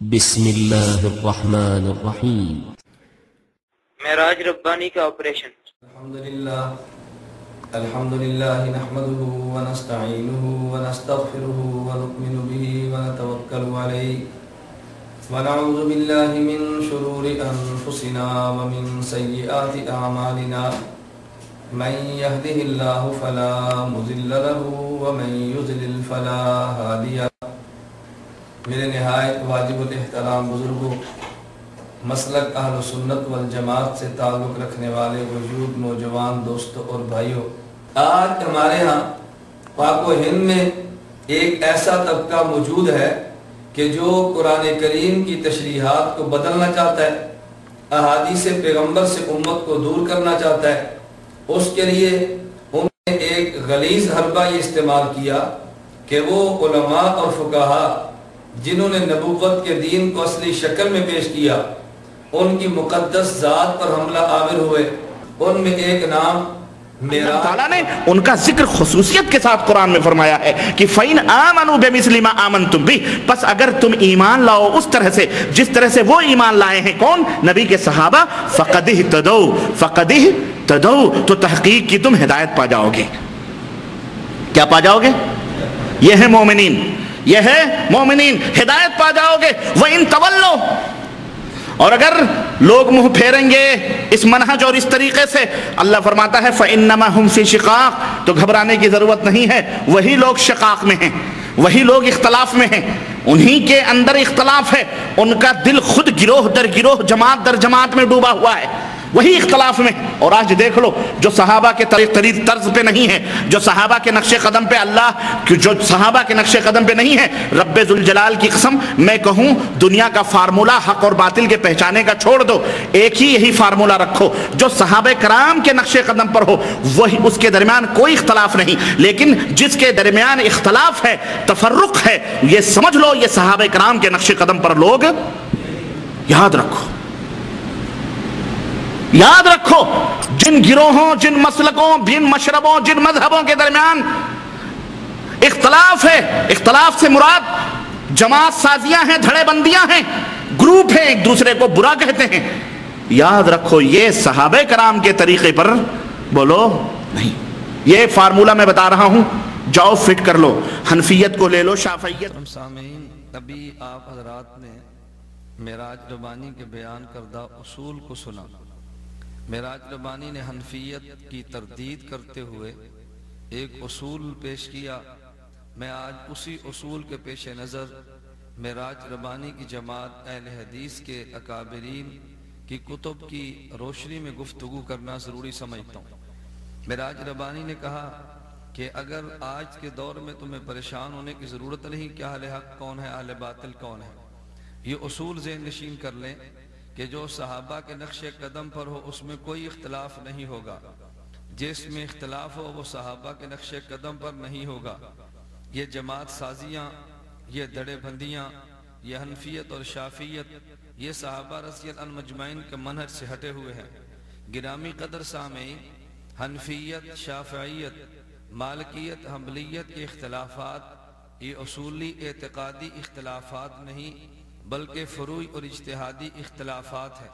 بسم الله الرحمن الرحيم معراج ربانی کا آپریشن الحمد لله الحمد لله نحمده ونستعينه ونستغفره ونؤمن به ونتوكل عليه ونعوذ بالله من شرور أنفسنا ومن سيئات أعمالنا من يهده الله فلا مضل له ومن يضلل فلا هادي له میرے نہایت واجب الاحترام بزرگوں، مسلک اہل سنت والجماعت سے تعلق رکھنے والے وجود نوجوان دوستوں اور بھائیوں، آج ہمارے ہاں پاک و ہند میں ایک ایسا طبقہ موجود ہے کہ جو قرآن کریم کی تشریحات کو بدلنا چاہتا ہے، احادیث پیغمبر سے امت کو دور کرنا چاہتا ہے۔ اس کے لیے انہوں نے ایک غلیظ حربہ یہ استعمال کیا کہ وہ علماء اور فقہا جنہوں نے نبوت کے دین کو اصلی شکل میں پیش کیا، ان کی مقدس ذات پر حملہ آور ہوئے۔ ان میں ایک نام اللہ تعالیٰ نے ان کا ذکر خصوصیت کے ساتھ قرآن میں فرمایا ہے کہ فَإِنْ آمَنُوا بِمِثْلِ مَا آمَنْتُمْ بِهِ، پس اگر تم ایمان لاؤ اس طرح سے، جس طرح سے وہ ایمان لائے ہیں، کون؟ نبی کے صحابہ۔ فَقَدِهِ تَدَوْ فَقَدِهِ تَدَوْ تو تحقیق کی تم ہدایت پا جاؤ گے۔ کیا پا جاؤ گے؟ یہ ہے مومنین۔ یہ ہے مومنین، ہدایت پا جاؤ گے، وَإِن تَوَلُّوا۔ اور اگر لوگ منہ پھیریں گے اس منہج اور اس طریقے سے، اللہ فرماتا ہے، فَإِنَّمَا هُمْ فِي شِقَاقٍ۔ تو گھبرانے کی ضرورت نہیں ہے، وہی لوگ شقاق میں ہیں، وہی لوگ اختلاف میں ہیں۔ انہی کے اندر اختلاف ہے، ان کا دل خود گروہ در گروہ، جماعت در جماعت میں ڈوبا ہوا ہے۔ وہی اختلاف میں۔ اور آج دیکھ لو، جو صحابہ کے طریق طرز پہ نہیں ہے، جو صحابہ کے نقش قدم پہ اللہ جو صحابہ کے نقش قدم پہ نہیں ہے، رب ذوالجلال کی قسم، میں کہوں، دنیا کا فارمولہ حق اور باطل کے پہچانے کا چھوڑ دو۔ ایک ہی یہی فارمولہ رکھو، جو صحابہ کرام کے نقش قدم پر ہو، وہی اس کے درمیان کوئی اختلاف نہیں۔ لیکن جس کے درمیان اختلاف ہے، تفرق ہے، یہ سمجھ لو، یہ صحابہ کرام کے نقش قدم پر لوگ یاد رکھو۔ یاد رکھو، جن گروہوں، جن مسلکوں، جن مشربوں، جن مذہبوں کے درمیان اختلاف ہے، اختلاف سے مراد جماعت سازیاں ہیں، دھڑے بندیاں ہیں، گروپ ہیں، ایک دوسرے کو برا کہتے ہیں۔ یاد رکھو، یہ صحابہ کرام کے طریقے پر بولو نہیں۔ یہ فارمولہ میں بتا رہا ہوں، جاؤ فٹ کر لو، حنفیت کو لے لو، شافعیت۔ سامعین، ابھی آپ حضرات نے معراج ربانی کے بیان کردہ اصول کو سنا۔ معراج ربانی نے حنفیت کی تردید کرتے ہوئے ایک اصول پیش کیا۔ میں آج اسی اصول کے پیش نظر معراج ربانی کی جماعت اہل حدیث کے اکابرین کی کتب کی روشنی میں گفتگو کرنا ضروری سمجھتا ہوں۔ معراج ربانی نے کہا کہ اگر آج کے دور میں تمہیں پریشان ہونے کی ضرورت نہیں کہ اہل حق کون ہے، اہل باطل کون ہے، یہ اصول ذہن نشین کر لیں۔ کہ جو صحابہ کے نقش قدم پر ہو، اس میں کوئی اختلاف نہیں ہوگا۔ جس میں اختلاف ہو، وہ صحابہ کے نقش قدم پر نہیں ہوگا۔ یہ جماعت سازیاں، یہ دڑے بندیاں، یہ حنفیت اور شافیت، یہ صحابہ رضی اللہ مجمعین کے منہج سے ہٹے ہوئے ہیں۔ گرامی قدر سامعین، حنفیت، شافعیت، مالکیت حملیت کے اختلافات، یہ اصولی اعتقادی اختلافات نہیں بلکہ فروئی اور اجتہادی اختلافات ہیں۔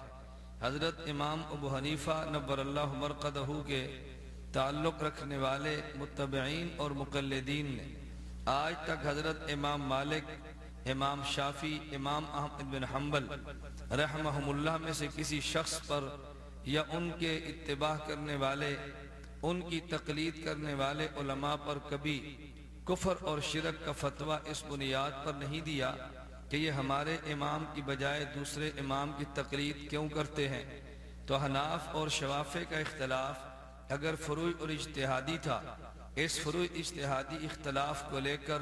حضرت امام ابو حنیفہ نبر اللہ مرقدہ کے تعلق رکھنے والے متبعین اور مقلدین نے آج تک حضرت امام مالک، امام شافی امام احمد بن حنبل رحمہم اللہ میں سے کسی شخص پر یا ان کے اتباع کرنے والے، ان کی تقلید کرنے والے علماء پر کبھی کفر اور شرک کا فتوہ اس بنیاد پر نہیں دیا۔ کہ یہ ہمارے امام کی بجائے دوسرے امام کی تقلید کیوں کرتے ہیں؟ تو حناف اور شوافے کا اختلاف اگر فروع اور اجتہادی تھا، اس فروع اجتہادی اختلاف کو لے کر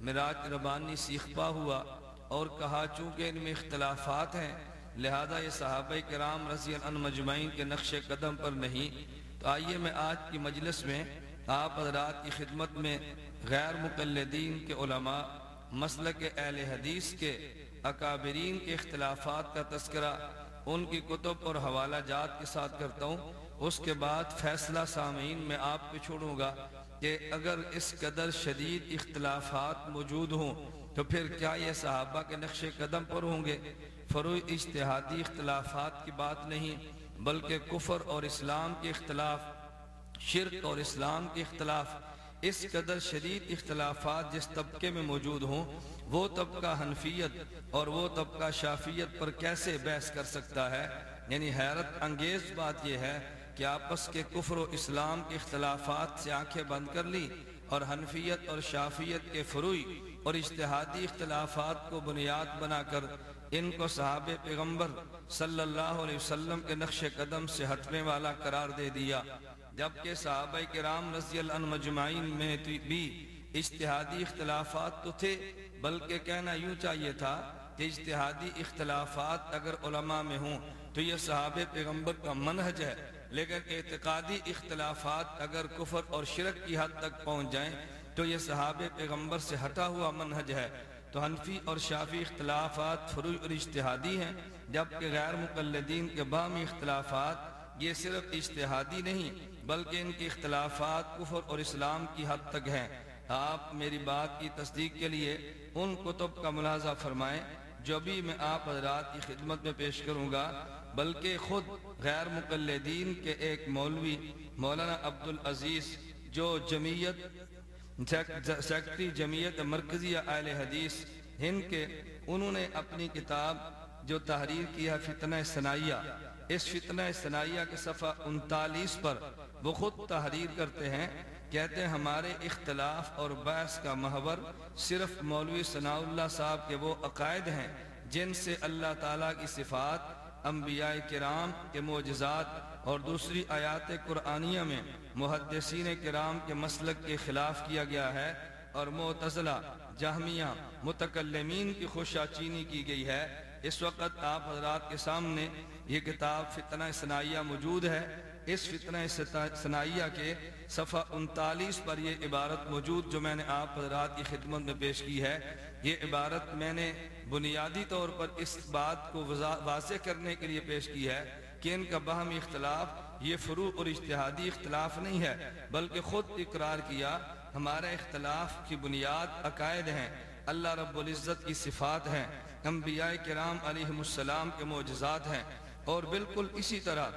مراج ربانی سیخپا ہوا اور کہا چونکہ ان میں اختلافات ہیں، لہذا یہ صحابہ کرام رضی اللہ مجمعین کے نقش قدم پر نہیں۔ تو آئیے میں آج کی مجلس میں آپ حضرات کی خدمت میں غیر مقلدین کے علماء مسلک اہل حدیث کے اکابرین کے اختلافات کا تذکرہ، ان کی کتب اور حوالہ جات کے ساتھ کرتا ہوں۔ اس کے بعد فیصلہ سامعین میں آپ پہ چھوڑوں گا کہ اگر اس قدر شدید اختلافات موجود ہوں تو پھر کیا یہ صحابہ کے نقش قدم پر ہوں گے؟ فروئی اجتہادی اختلافات کی بات نہیں، بلکہ کفر اور اسلام کے اختلاف، شرک اور اسلام کے اختلاف اس قدر شدید اختلافات جس طبقے میں موجود ہوں، وہ طبقہ حنفیت اور وہ طبقہ شافیت پر کیسے بحث کر سکتا ہے؟ یعنی حیرت انگیز بات یہ ہے کہ آپس کے کفر و اسلام کے اختلافات سے آنکھیں بند کر لی اور حنفیت اور شافیت کے فروئی اور اجتہادی اختلافات کو بنیاد بنا کر ان کو صحاب پیغمبر صلی اللہ علیہ وسلم کے نقش قدم سے ہٹنے والا قرار دے دیا۔ جبکہ صحابہ کرام رضی اللہ عنہ مجمعین میں بھی اجتہادی اختلافات تو تھے، بلکہ کہنا یوں چاہیے تھا کہ اجتہادی اختلافات اگر علماء میں ہوں تو یہ صحاب پیغمبر کا منہج ہے، لیکن اعتقادی اختلافات اگر کفر اور شرک کی حد تک پہنچ جائیں تو یہ صحاب پیغمبر سے ہٹا ہوا منہج ہے۔ تو حنفی اور شافی اختلافات فروع اور اجتہادی ہیں، جبکہ غیر مقلدین کے بامی اختلافات یہ صرف اجتہادی نہیں بلکہ ان کی اختلافات کفر اور اسلام کی حد تک ہیں۔ آپ میری بات کی تصدیق کے لیے ان کتب کا ملاحظہ فرمائیں جو بھی میں آپ حضرات کی خدمت میں پیش کروں گا، بلکہ خود غیر مقلدین کے ایک مولوی مولانا عبدالعزیز، جو جمعیت سیکٹری جمعیت مرکزی اہل حدیث ہند کے، انہوں نے اپنی کتاب جو تحریر کیا فتنہ سنائیہ اس فتنہ سنائیہ کے صفحہ انتالیس پر وہ خود تحریر کرتے ہیں، کہتے ہیں ہمارے اختلاف اور بحث کا محور صرف مولوی ثناء اللہ صاحب کے وہ عقائد ہیں جن سے اللہ تعالیٰ کی صفات، انبیاء کرام کے معجزات اور دوسری آیات قرآنیہ میں محدثین کرام کے مسلک کے خلاف کیا گیا ہے اور معتزلہ، جہمیہ، متکلمین کی خوشا چینی کی گئی ہے۔ اس وقت آپ حضرات کے سامنے یہ کتاب فتنہ سنائیہ موجود ہے۔ اس فتنہ سنائیہ کے صفحہ انتالیس پر یہ عبارت موجود جو میں نے آپ حضرات کی خدمت میں پیش کی ہے۔ یہ عبارت میں نے بنیادی طور پر اس بات کو واضح کرنے کے لیے پیش کی ہے کہ ان کا باہمی اختلاف، یہ فروع اور اجتہادی اختلاف نہیں ہے، بلکہ خود اقرار کیا، ہمارا اختلاف کی بنیاد عقائد ہیں، اللہ رب العزت کی صفات ہیں، انبیاء کرام علیہ السلام کے معجزات ہیں اور بالکل اسی طرح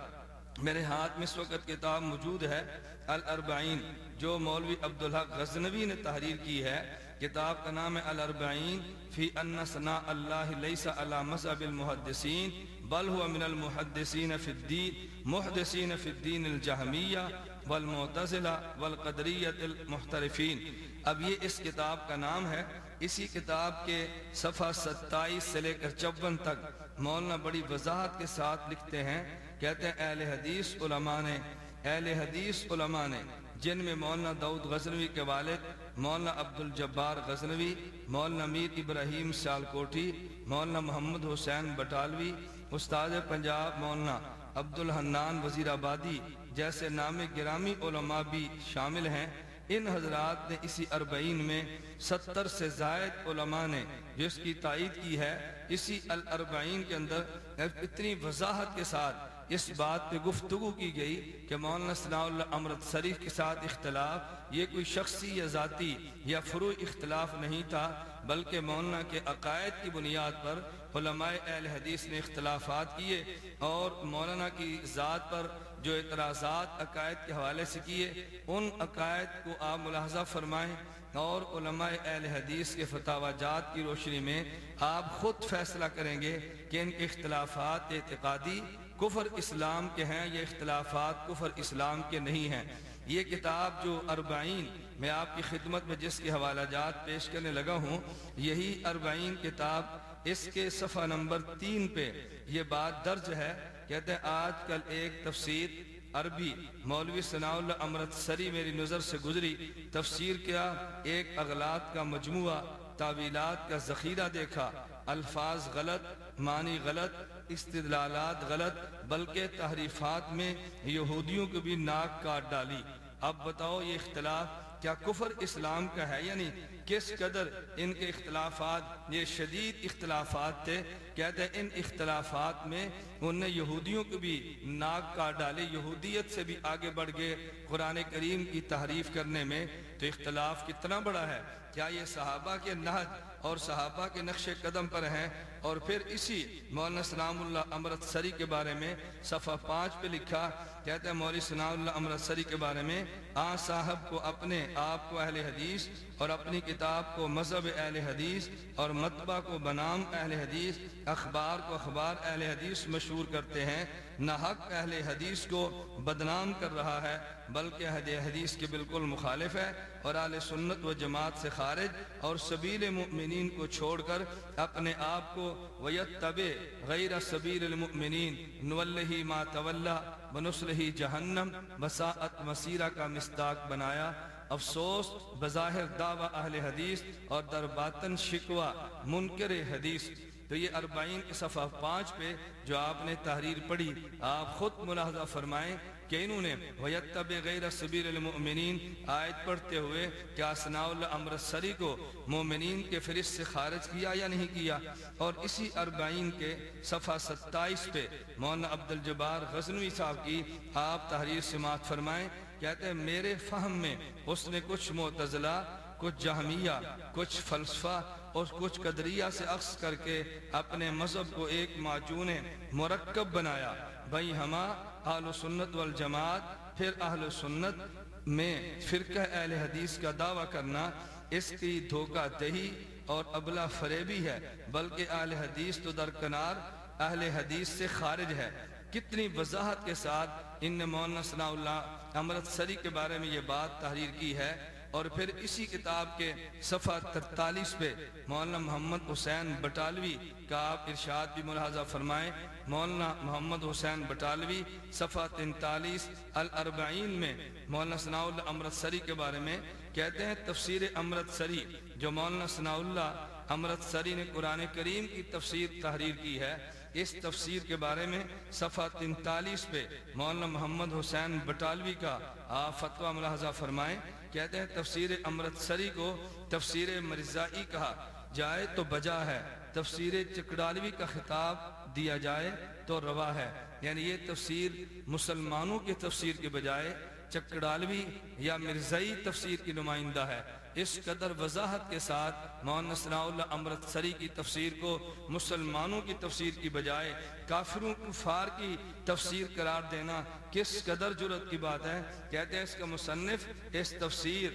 میرے ہاتھ میں اس وقت کتاب موجود ہے، الاربعین، جو مولوی عبدالحق غزنوی نے تحریر کی ہے۔ کتاب کا نام ہے الاربعین، فی ان سنا اللہ لیس علی مذہب المحدثین، بل هو من المحدثین فی الدین، محدثین فی الدین الجہمیہ والمعتزلہ والقدریت المحترفین۔ اب یہ اس کتاب کا نام ہے۔ اسی کتاب کے صفحہ ستائیس سے لے کر چون تک مولانا بڑی وضاحت کے ساتھ لکھتے ہیں۔ کہتے ہیں، اہل حدیث علماء نے، اہل حدیث علماء نے، جن میں مولانا دعود غزنوی کے والد، مولانا عبد الجبار غزنوی، مولانا میر ابراہیم سیالکوٹی مولانا محمد حسین بٹالوی، استاد پنجاب، مولانا عبد الحنان وزیر آبادی جیسے نام گرامی علماء بھی شامل ہیں۔ ان حضرات نے اسی اربعین میں ستر سے زائد علماء نے جس کی تائید کی ہے، اسی الاربعین کے اندر اتنی وضاحت کے ساتھ اس بات پہ گفتگو کی گئی کہ مولانا صلاح اللہ امرت شریف کے ساتھ اختلاف یہ کوئی شخصی یا ذاتی یا فرو اختلاف نہیں تھا، بلکہ مولانا کے عقائد کی بنیاد پر علماء اہل حدیث نے اختلافات کیے اور مولانا کی ذات پر جو اعتراضات عقائد کے حوالے سے کیے، ان عقائد کو آپ ملاحظہ فرمائیں اور علماء اہل حدیث کے فتح جات کی روشنی میں آپ خود فیصلہ کریں گے کہ ان کے اختلافات اعتقادی کفر اسلام کے ہیں، یہ اختلافات کفر اسلام کے نہیں ہیں۔ یہ کتاب جو اربعین میں آپ کی خدمت میں جس کے حوالہ جات پیش کرنے لگا ہوں، یہی اربعین کتاب اس کے صفحہ نمبر تین پہ یہ بات درج ہے۔ کہتے ہیں، آج کل ایک تفسیر عربی مولوی ثناء اللہ امرت سری میری نظر سے گزری۔ تفسیر کیا؟ ایک اغلاط کا مجموعہ، تعویلات کا ذخیرہ دیکھا۔ الفاظ غلط، معنی غلط استدلالات غلط، بلکہ تحریفات میں یہودیوں کو بھی ناک کاٹ ڈالی۔ اب بتاؤ یہ اختلاف، کیا کفر اسلام کا ہے یعنی کس قدر ان کے اختلافات، یہ شدید اختلافات تھے، کہتے ہیں ان اختلافات میں انہوں نے یہودیوں کو بھی ناک کاٹ ڈالے، یہودیت سے بھی آگے بڑھ گئے قرآن کریم کی تحریف کرنے میں۔ تو اختلاف کتنا بڑا ہے؟ کیا یہ صحابہ کے نہج اور صحابہ کے نقش قدم پر ہیں؟ اور پھر اسی مولانا سلام اللہ امرت سری کے بارے میں صفحہ پانچ پہ لکھا، کہتے ہیں مولوی سلام اللہ امرت سری کے بارے میں، آ صاحب کو اپنے آپ کو اہل حدیث اور اپنی کتاب کو مذہب اہل حدیث اور مطبع کو بنام اہل حدیث، اخبار کو اخبار اہل حدیث مشہور کرتے ہیں۔ نہ حق اہل حدیث کو بدنام کر رہا ہے، بلکہ اہل حدیث کے بالکل مخالف ہے اور اہل سنت و جماعت سے خارج اور سبیل مؤمنین کو چھوڑ کر اپنے آپ کو ویتب غیر سبیل المؤمنین نولہ ما تولا بنسلہ جہنم بساعت مسیرہ کا مستاق بنایا۔ افسوس، بظاہر دعوی اہل حدیث اور در باطن شکوہ، منکر حدیث۔ تو یہ اربعین صفحہ پانچ پہ جو آپ نے تحریر پڑھی، آپ خود ملاحظہ فرمائیں کہ انہوں نے وَيَتَّبِ غَيْرَ سَبِيلِ الْمُؤْمِنِينَ آیت پڑھتے ہوئے کیا سناء اللہ امرت سری کو مومنین کے فرست سے خارج کیا یا نہیں کیا؟ اور اسی اربعین کے صفحہ ستائیس پہ مولانا عبدالجبار غزنوی صاحب کی آپ تحریر سماعت فرمائیں۔ کہتے ہیں میرے فہم میں اس نے کچھ معتزلہ، کچھ جہمیہ، کچھ فلسفہ اور کچھ قدریہ سے عکس کر کے اپنے مذہب کو ایک معجون مرکب بنایا۔ بھئی ہما اہل سنت والجماعت، پھر اہل سنت میں فرقہ اہل حدیث کا دعویٰ کرنا۔ اس کی دھوکہ دہی اور ابلا فریبی ہے، بلکہ اہل حدیث تو درکنار اہل حدیث سے خارج ہے۔ کتنی وضاحت کے ساتھ ان نے مولانا صلی اللہ امرت سری کے بارے میں یہ بات تحریر کی ہے اور پھر اسی کتاب کے صفحہ ترتالیس پہ مولانا محمد حسین بٹالوی کا آپ ارشاد بھی ملاحظہ فرمائیں۔ مولانا محمد حسین بٹالوی صفحہ تینتالیس الاربعین میں مولانا ثناء اللہ امرت سری کے بارے میں کہتے ہیں، تفسیر امرت سری، جو مولانا ثناء اللہ امرت سری نے قرآن کریم کی تفسیر تحریر کی ہے۔ اس تفسیر کے بارے میں صفحہ تینتالیس پہ مولانا محمد حسین بٹالوی کا آپ فتوہ ملاحظہ فرمائیں۔ کہتے ہیں تفسیر امرت سری کو تفسیر مرزائی کہا جائے تو بجا ہے۔ تفسیر چکڑالوی کا خطاب دیا جائے تو روا ہے۔ یعنی یہ تفسیر مسلمانوں کی تفسیر کے بجائے چکڑالوی یا مرزائی تفسیر کی نمائندہ ہے۔ اس قدر وضاحت کے ساتھ مولانا ثناء اللہ امرت سری کی تفسیر کو مسلمانوں کی تفسیر کی بجائے کافروں کفار کی تفسیر قرار دینا کس قدر جرت کی بات ہے؟ کہتے ہیں اس کا مصنف اس تفسیر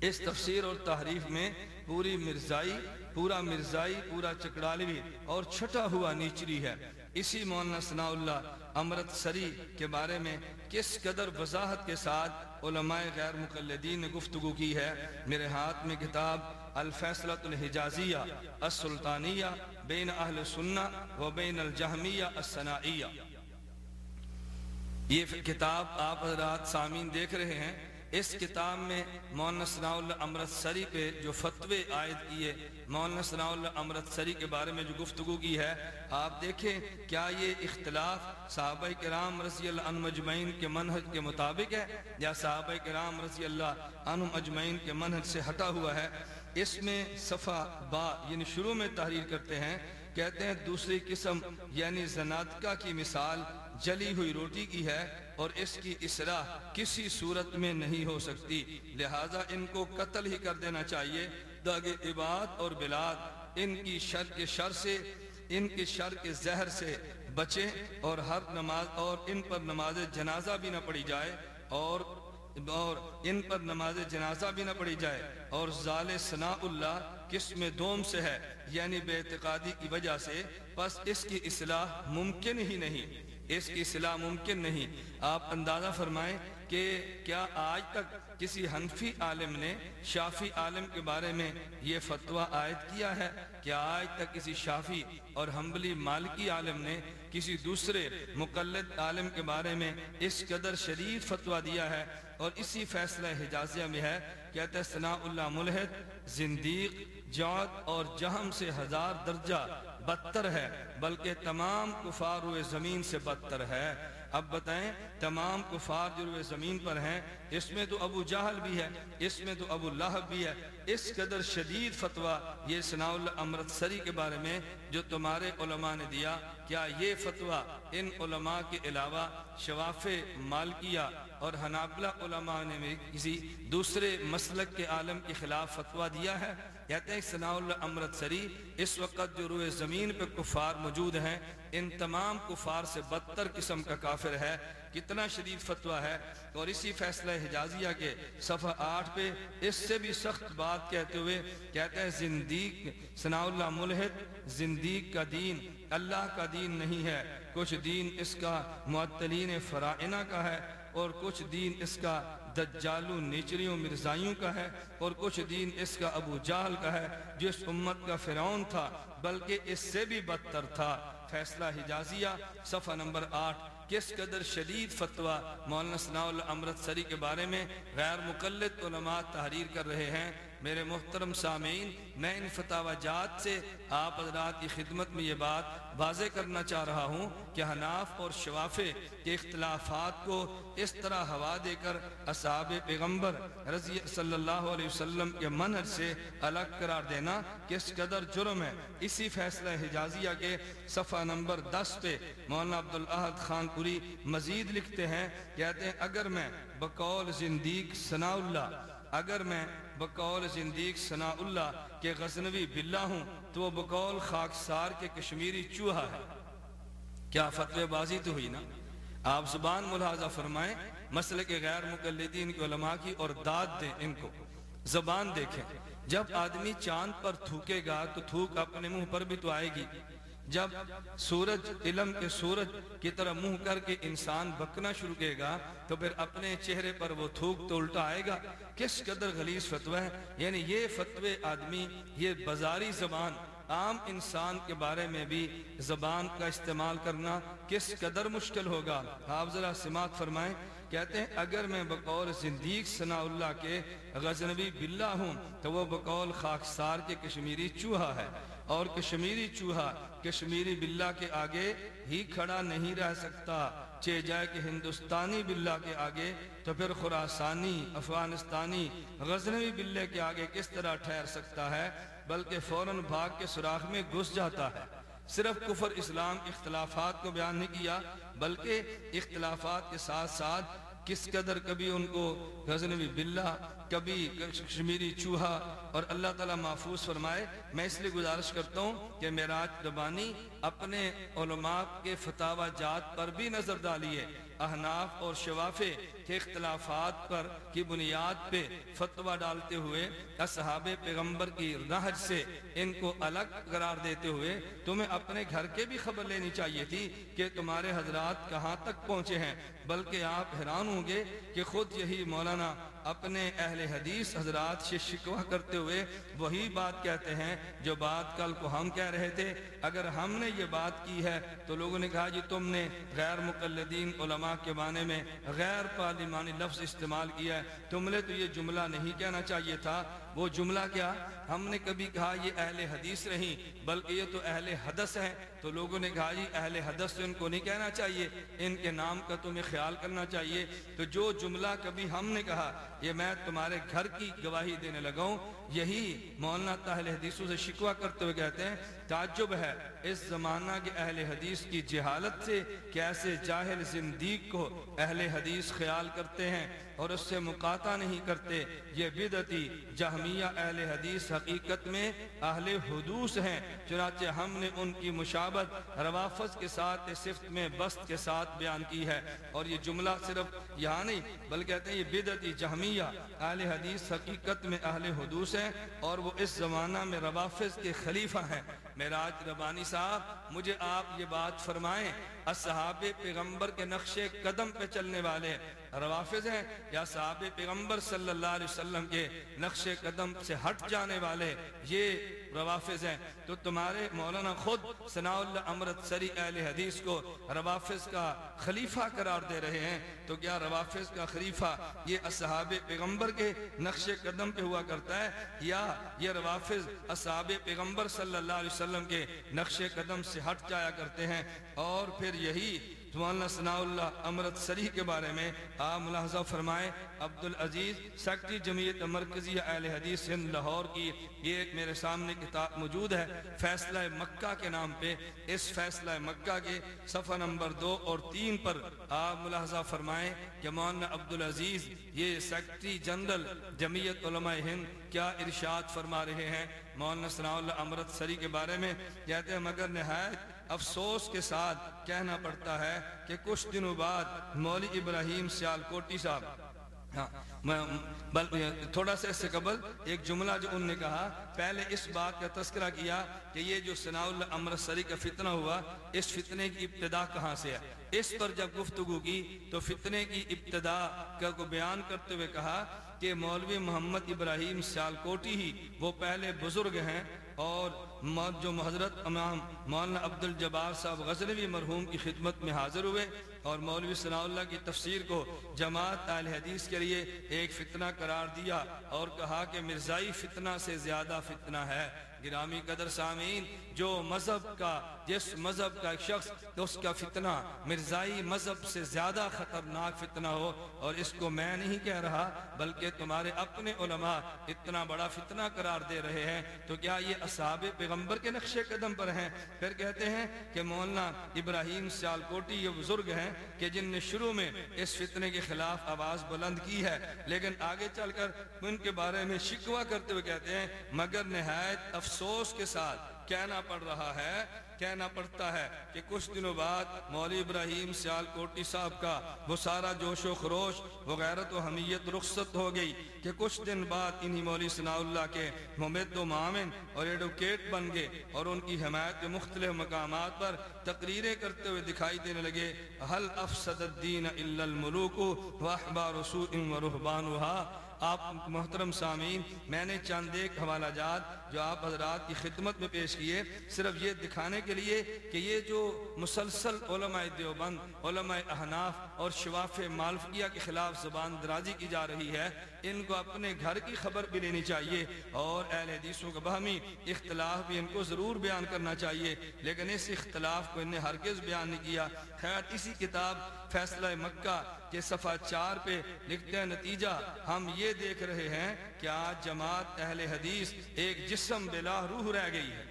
اس تفسیر اور تحریف میں پوری مرزائی، پورا مرزائی، پورا چکڑالوی اور چھٹا ہوا نیچری ہے۔ اسی مولانا ثناء اللہ امرت سری کے بارے میں کس قدر وضاحت کے ساتھ علماء غیر مقلدین نے گفتگو کی ہے۔ میرے ہاتھ میں کتاب الفیصلۃ الحجازیہ، السلطانیہ بین اہل سنہ و بین الجہمیہ السنائیہ۔ یہ کتاب آپ حضرات سامین دیکھ رہے ہیں۔ اس کتاب میں مولانا ثناء اللہ امرت سری پہ جو فتوے عائد کیے مولانا ثناء اللہ امرت سری کے بارے میں جو گفتگو کی ہے، آپ دیکھیں کیا یہ اختلاف صحابہ کرام رضی اللہ عنہ مجمعین کے منہج کے مطابق ہے یا صحابہ کرام رضی اللہ عنہ مجمعین کے منہج سے ہٹا ہوا ہے؟ اس میں صفحہ با یعنی شروع میں تحریر کرتے ہیں، کہتے ہیں دوسری قسم یعنی زنادقہ کی مثال جلی ہوئی روٹی کی ہے اور اس کی اصلاح کسی صورت میں نہیں ہو سکتی، لہٰذا ان کو قتل ہی کر دینا چاہیے۔ تاکہ عباد اور بلاد، ان کی شر کے شر سے، ان کے شر کے زہر سے بچیں اور ہر نماز، اور ان پر نماز جنازہ بھی نہ پڑی جائے اور اور ان پر نماز جنازہ بھی نہ پڑی جائے اور ظال ثناء اللہ قسم دوم سے ہے؟ یعنی بے اعتقادی کی وجہ سے پس اس کی اصلاح ممکن ہی نہیں، اس کی اصلاح ممکن نہیں۔ آپ اندازہ فرمائیں کہ کیا آج تک کسی حنفی عالم نے شافی عالم کے بارے میں یہ فتویٰ عائد کیا ہے کیا آج تک کسی شافی اور حنبلی مالکی عالم نے کسی دوسرے مقلد عالم کے بارے میں اس قدر شدید فتویٰ دیا ہے اور اسی فیصلہ حجازیہ میں ہے، کہتے ہیں ثناء اللہ ملحد، زندیق جعد اور جہم سے ہزار درجہ بدتر ہے، بلکہ تمام کفار زمین سے بدتر ہے۔ اب بتائیں، تمام کفار جو روئے زمین پر ہیں، اس میں تو ابو جہل بھی ہے، اس میں تو ابو لہب بھی ہے۔ اس قدر شدید فتویٰ، یہ ثناء اللہ امرت سری کے بارے میں جو تمہارے علماء نے دیا، کیا یہ فتویٰ ان علماء کے علاوہ شواف مالکیہ اور حنابلہ علماء نے کسی دوسرے مسلک کے عالم کے خلاف فتویٰ دیا ہے۔ کہتے ہیں ثناء اللہ امرت سری اس وقت جو روئے زمین پہ کفار موجود ہیں، ان تمام کفار سے بدتر قسم کا کافر ہے۔ کتنا شدید فتویٰ ہے۔ اور اسی فیصلہ حجازیہ کے صفحہ آٹھ پہ اس سے بھی سخت بات کہتے ہوئے کہتے ہیں زندیق، ثناء اللہ ملحد زندیق کا دین اللہ کا دین نہیں ہے۔ کچھ دین اس کا معطلین فرائنہ کا ہے۔ اور کچھ دین اس کا دجالو نیچریوں، مرزائیوں کا ہے، اور کچھ دین اس کا ابو جہل کا ہے، جو اس امت کا فرعون تھا، بلکہ اس سے بھی بدتر تھا۔ فیصلہ حجازیہ، صفحہ نمبر آٹھ، کس قدر شدید فتویٰ مولانا ثناء اللہ امرت سری کے بارے میں غیر مقلد علماء تحریر کر رہے ہیں۔ میرے محترم سامعین، میں ان فتاوہ جات سے آپ حضرات کی خدمت میں یہ بات واضح کرنا چاہ رہا ہوں کہ حناف اور شوافے کے اختلافات کو اس طرح ہوا دے کر اصحاب پیغمبر رضی صلی اللہ علیہ وسلم کے منحج سے الگ قرار دینا کس قدر جرم ہے۔ اسی فیصلہ حجازیہ کے صفحہ نمبر دس پہ مولانا عبدالعہد خان پوری مزید لکھتے ہیں، کہتے ہیں، اگر میں بقول زندیق ثناء اللہ اگر میں بقول زندیق ثناء اللہ کے غزنوی بلہ ہوں تو وہ بقول خاکسار کے کشمیری چوہا ہے۔ کیا فتوہ بازی تو ہوئی نا؟ آپ زبان ملاحظہ فرمائیں مسئلے کے غیر مقلدین کے علماء کی اور داد دیں ان کو۔ زبان دیکھیں، جب آدمی چاند پر تھوکے گا تو تھوک اپنے منہ پر بھی تو آئے گی۔ جب سورج علم کے سورج کی طرح منہ کر کے انسان بکنا شروع کرے گا، تو پھر اپنے چہرے پر وہ تھوک تو الٹا آئے گا۔ کس قدر غلیظ فتوہ ہے۔ یعنی یہ فتوے آدمی، یہ بازاری زبان، عام انسان کے بارے میں بھی زبان کا استعمال کرنا کس قدر مشکل ہوگا۔ آپ ذرا سماعت فرمائیں۔ کہتے ہیں، اگر میں بقول زندیق ثناء اللہ کے غزنبی بلہ ہوں، تو وہ بقول خاکسار کے کشمیری چوہا ہے۔ اور کشمیری چوہا، کشمیری بلہ کے آگے ہی کھڑا نہیں رہ سکتا۔ چے جائے کہ ہندوستانی بلہ کے آگے، تو پھر خراسانی، افغانستانی، غزنوی بلے کے آگے کس طرح ٹھہر سکتا ہے؟ بلکہ فوراً بھاگ کے سراخ میں گھس جاتا ہے۔ صرف کفر، اسلام اختلافات کو بیان نہیں کیا، بلکہ اختلافات کے ساتھ ساتھ کس قدر کبھی ان کو غزنوی بلہ کبھی کشمیری چوہا اور اللہ تعالیٰ محفوظ فرمائے، میں اس لیے گزارش کرتا ہوں کہ میراج ربانی اپنے علماء کے فتح جات پر بھی نظر ڈالیے، احناف اور شوافے کے اختلافات پر کی بنیاد پہ فتوہ ڈالتے ہوئے اصحاب پیغمبر کی رہج سے ان کو الگ قرار دیتے ہوئے تمہیں اپنے گھر کے بھی خبر لینی چاہیے تھی کہ تمہارے حضرات کہاں تک پہنچے ہیں، بلکہ آپ حیران ہوں گے کہ خود یہی مولانا اپنے اہل حدیث حضرات سے شکوہ کرتے ہوئے وہی بات کہتے ہیں جو بات کل کو ہم کہہ رہے تھے۔ اگر ہم نے یہ بات کی ہے تو لوگوں نے کہا جی تم نے غیر مقلدین علماء کے معنی میں غیر پارلیمانی لفظ استعمال کیا ہے۔ تم نے تو یہ جملہ نہیں کہنا چاہیے تھا۔ وہ جملہ کیا؟ ہم نے کبھی کہا یہ اہل حدیث رہی بلکہ یہ تو اہل حدث ہیں۔ تو لوگوں نے کہا جی اہل حدث تو ان کو نہیں کہنا چاہیے، ان کے نام کا تمہیں خیال کرنا چاہیے۔ تو جو جملہ کبھی ہم نے کہا، یہ میں تمہارے گھر کی گواہی دینے لگا ہوں۔ یہی مولانا اہل حدیثوں سے شکوہ کرتے ہوئے کہتے ہیں، تعجب ہے اس زمانہ کے اہل حدیث کی جہالت سے کیسے جاہل زندیق کو اہل حدیث خیال کرتے ہیں۔ اور اس سے مقاطع نہیں کرتے۔ یہ بدعتی جہمیہ اہل حدیث حقیقت میں اہل حدوث ہیں۔ چنانچہ ہم نے ان کی مشابت روافظ کے ساتھ، صفت میں بست کے ساتھ بیان کی ہے۔ اور یہ جملہ صرف یہاں نہیں، بلکہ کہتے ہیں یہ بدعتی جہمیہ اہل حدیث حقیقت میں اہل حدوث ہیں۔ اور وہ اس زمانہ میں روافظ کے خلیفہ ہیں۔ میراج ربانی صاحب، مجھے آپ یہ بات فرمائیں۔ اصحاب پیغمبر کے نقش قدم پہ چلنے والے روافظ ہیں یا صحاب پیغمبر صلی اللہ علیہ وسلم کے نقش قدم سے ہٹ جانے والے یہ روافظ ہیں۔ تو تمہارے مولانا خود ثناء اللہ امرت سری اہل حدیث کو روافظ کا خلیفہ قرار دے رہے ہیں۔ تو کیا روافظ کا خلیفہ یہ اصحاب پیغمبر کے نقش قدم پہ ہوا کرتا ہے یا یہ روافظ اصحاب پیغمبر صلی اللہ علیہ وسلم کے نقش قدم سے ہٹ جایا کرتے ہیں؟ اور پھر یہی مولانا ثناء اللہ امرت سری کے بارے میں آپ ملاحظہ فرمائیں۔ عبدالعزیز سیکٹری جمعیت مرکزی اہل حدیث سندھ لاہور کی یہ ایک میرے سامنے کتاب موجود ہے۔ فیصلہ مکہ کے نام پہ۔ اس فیصلہ مکہ کے صفحہ نمبر دو اور تین پر آپ ملاحظہ فرمائیں کہ مولانا عبدالعزیز یہ سیکٹری جنرل جمعیت علماء ہند کیا ارشاد فرما رہے ہیں۔ مولانا ثناء اللہ امرت سری کے بارے میں کہتے ہیں، مگر نہایت افسوس کے ساتھ کہنا پڑتا ہے کہ کچھ دنوں بعد مولی ابراہیم سیال کوٹی صاحب ہاں میں تھوڑا سا اس سے قبل ایک جملہ جو ان نے کہا، پہلے اس بات کا تذکرہ کیا کہ یہ جو ثناء اللہ امرتسری کا فتنہ ہوا، اس فتنے کی ابتدا کہاں سے ہے؟ اس پر جب گفتگو کی تو فتنے کی ابتدا کو بیان کرتے ہوئے کہا کہ مولوی محمد ابراہیم سیالکوٹی ہی وہ پہلے بزرگ ہیں اور جو حضرت امام مولانا عبد الجبار صاحب غزنوی مرحوم کی خدمت میں حاضر ہوئے اور مولوی ثناء اللہ کی تفسیر کو جماعت اہل حدیث کے لیے ایک فتنہ قرار دیا اور کہا کہ مرزائی فتنہ سے زیادہ فتنہ ہے۔ گرامی قدر سامین جو مذہب کا، جس مذہب کا ایک شخص، اس کا فتنہ، مرزائی مذہب سے زیادہ خطرناک فتنہ ہو، اور اس کو میں نہیں کہہ رہا، بلکہ تمہارے اپنے علماء اتنا بڑا فتنہ قرار دے رہے ہیں۔ تو کیا یہ اصحاب پیغمبر کے نقش قدم پر ہیں؟ پھر کہتے ہیں کہ مولانا ابراہیم سیالکوٹی یہ بزرگ ہیں کہ جن نے شروع میں اس فتنے کے خلاف آواز بلند کی ہے، لیکن آگے چل کر ان کے بارے میں شکوہ کرتے ہوئے کہتے ہیں، مگر نہایت افسر افسوس کے ساتھ کہنا پڑ رہا ہے، کہنا پڑتا ہے کہ کچھ دنوں بعد مولی ابراہیم سیال کوٹی صاحب کا وہ سارا جوش و خروش وہ غیرت و حمیت رخصت ہو گئی کہ کچھ دن بعد انہی مولی ثناء اللہ کے ممد و معامن اور ایڈوکیٹ بن گئے اور ان کی حمایت کے مختلف مقامات پر تقریریں کرتے ہوئے دکھائی دینے لگے حل افسد الدین الا الملوک و احبار رسول و رہبانوہا؟ آپ محترم سامین میں نے چند ایک حوالہ جات جو آپ حضرات کی خدمت میں پیش کیے، صرف یہ دکھانے کے لیے کہ یہ جو مسلسل علماء دیوبند، علماء احناف اور شواف مالفیہ کے خلاف زبان درازی کی جا رہی ہے ان کو اپنے گھر کی خبر بھی لینی چاہیے اور اہل حدیثوں کا بہمی اختلاف بھی ان کو ضرور بیان کرنا چاہیے، لیکن اس اختلاف کو انہیں ہرگز بیان نہیں کیا۔ خیر، اسی کتاب فیصلہ مکہ کے صفحہ چار پہ لکھتے ہیں، نتیجہ ہم یہ دیکھ رہے ہیں کہ آج جماعت اہل حدیث ایک جسم بلا روح رہ گئی ہے۔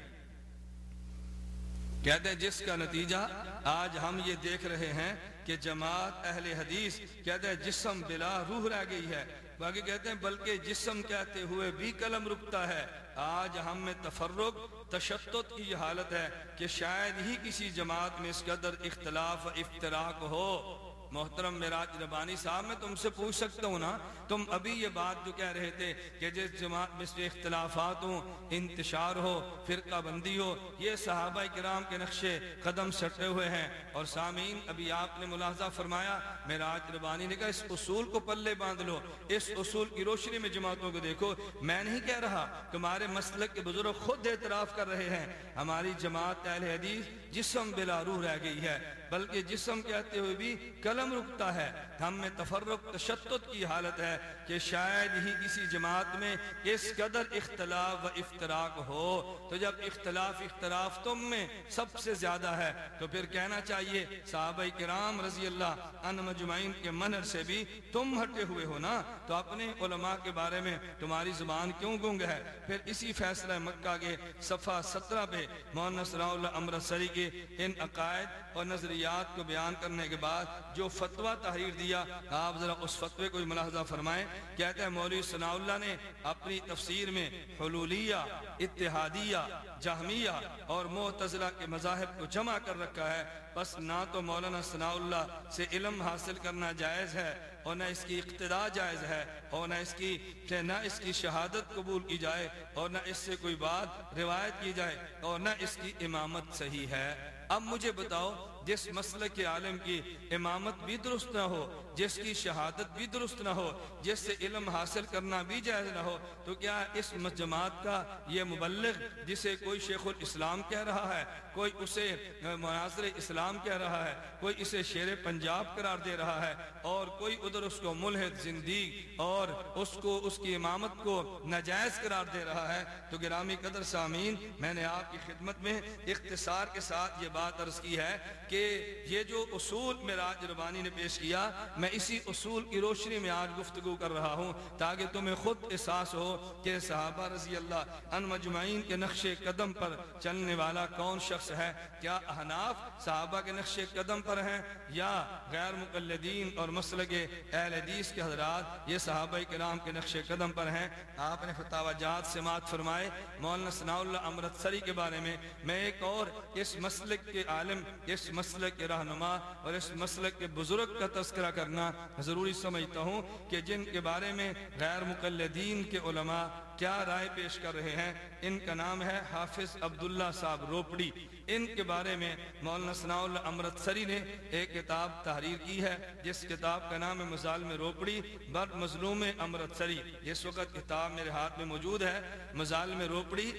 کہتے ہیں، جس کا نتیجہ آج ہم یہ دیکھ رہے ہیں کہ جماعت اہل حدیث کہتے ہیں، جسم بلا روح رہ گئی ہے۔ باقی کہتے ہیں، بلکہ جسم کہتے ہوئے بھی قلم رکتا ہے۔ آج ہم میں تفرق، تشتت کی یہ حالت ہے کہ شاید ہی کسی جماعت میں اس قدر اختلاف افتراق ہو۔ محترم میراج ربانی صاحب، میں تم سے پوچھ سکتا ہوں نا، تم ابھی یہ بات جو کہہ رہے تھے کہ جس جماعت میں سے اختلافات ہوں، انتشار ہو، فرقہ بندی ہو، یہ صحابہ کرام کے نقشے قدم سٹے ہوئے ہیں۔ اور سامعین، ابھی آپ نے ملاحظہ فرمایا، میراج ربانی نے کہا، اس اصول کو پلے باندھ لو، اس اصول کی روشنی میں جماعتوں کو دیکھو۔ میں نہیں کہہ رہا، تمہارے مسلک کے بزرگ خود اعتراف کر رہے ہیں۔ ہماری جماعت اہل حدیث جسم بلا روح رہ گئی ہے۔ بلکہ جسم کہتے ہوئے بھی کلم قلم رکتا ہے۔ ہم میں تفرق تشتت کی حالت ہے کہ شاید ہی کسی جماعت میں اس قدر اختلاف و افتراق ہو۔ تو جب اختلاف اختلاف تم میں سب سے زیادہ ہے، تو پھر کہنا چاہیے، صحابہ کرام رضی اللہ ان مجمعین کے منر سے بھی تم ہٹے ہوئے ہو نا؟ تو اپنے علماء کے بارے میں تمہاری زبان کیوں گنگ ہے؟ پھر اسی فیصلہ مکہ کے صفحہ سترہ پہ مولانا صلی اللہ امرتسری کے ان عقائد اور نظریات کو بیان کرنے کے بعد جو فتوہ تحریر دیا، آپ ذرا اس فتوے کو ملاحظہ فرمائیں۔ کہتے ہیں مولوی ثناء اللہ نے اپنی تفسیر میں حلولیہ، اتحادیہ، جہمیہ اور معتزلہ کے مذاہب کو جمع کر رکھا ہے۔ بس نہ تو مولانا ثناء اللہ سے علم حاصل کرنا جائز ہے اور نہ اس کی اقتداء جائز ہے اور نہ اس کی، نہ اس کی شہادت قبول کی جائے اور نہ اس سے کوئی بات روایت کی جائے اور نہ اس کی امامت صحیح ہے۔ اب مجھے بتاؤ جس مسئلہ کے عالم کی امامت بھی درست نہ ہو جس کی شہادت بھی درست نہ ہو، جس سے علم حاصل کرنا بھی جائز نہ ہو، تو کیا اس جماعت کا یہ مبلغ جسے کوئی شیخ الاسلام کہہ رہا ہے، کوئی اسے مناظر اسلام کہہ رہا ہے، کوئی اسے شیر پنجاب قرار دے رہا ہے، اور کوئی ادھر اس کو ملحد زندگی اور اس کو، اس کی امامت کو نجائز قرار دے رہا ہے، تو گرامی قدر سامین میں نے آپ کی خدمت میں اختصار کے ساتھ یہ بات عرض کی ہے کہ یہ جو اصول میراج ربانی نے پیش کیا میں اسی اصول کی روشنی میں آج گفتگو کر رہا ہوں تاکہ تمہیں خود احساس ہو کہ صحابہ رضی اللہ ان مجمعین کے نقش قدم پر چلنے والا کون شخص ہے؟ کیا احناف صحابہ کے نقش قدم پر ہیں یا غیر مقلدین اور مسلک اہل حدیث کے حضرات یہ صحابہ کرام کے نقش قدم پر ہیں؟ آپ نے فتح جات سماعت فرمائے، مولانا ثناء اللہ امرت سری کے بارے میں میں ایک اور اس مسلک کے عالم، اس مسلک کے رہنما اور اس مسلک کے بزرگ کا تذکرہ کرنا کرنا ضروری سمجھتا ہوں کہ جن کے بارے میں غیر مقلدین کے علماء کیا رائے پیش کر رہے ہیں، ان کا نام ہے حافظ عبداللہ صاحب روپڑی۔ ان کے بارے میں مولانا ثناء اللہ امرت سری نے ایک کتاب تحریر کی ہے، جس کتاب کا نام ہے مظالم روپڑی، بر مظلوم امرت سری اس وقت کتاب میرے ہاتھ میں موجود ہے مظالم روپڑی۔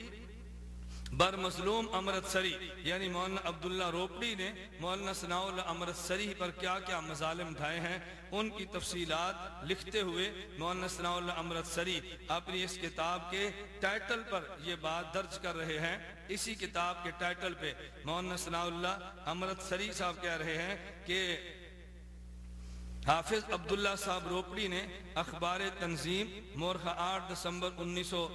بر مظلوم امرت سری یعنی مولانا عبداللہ روپڑی نے مولانا ثناء اللہ امرت سری پر کیا کیا مظالم ڈھائے ہیں، ان کی تفصیلات لکھتے ہوئے مولانا ثناء اللہ امرت سری اپنی اس کتاب کے ٹائٹل پر یہ بات درج کر رہے ہیں۔ اسی کتاب کے ٹائٹل پہ مولانا ثناء اللہ امرت سری صاحب کہہ رہے ہیں کہ حافظ عبداللہ صاحب روپڑی نے اخبار تنظیم مورخہ آٹھ دسمبر انیس سو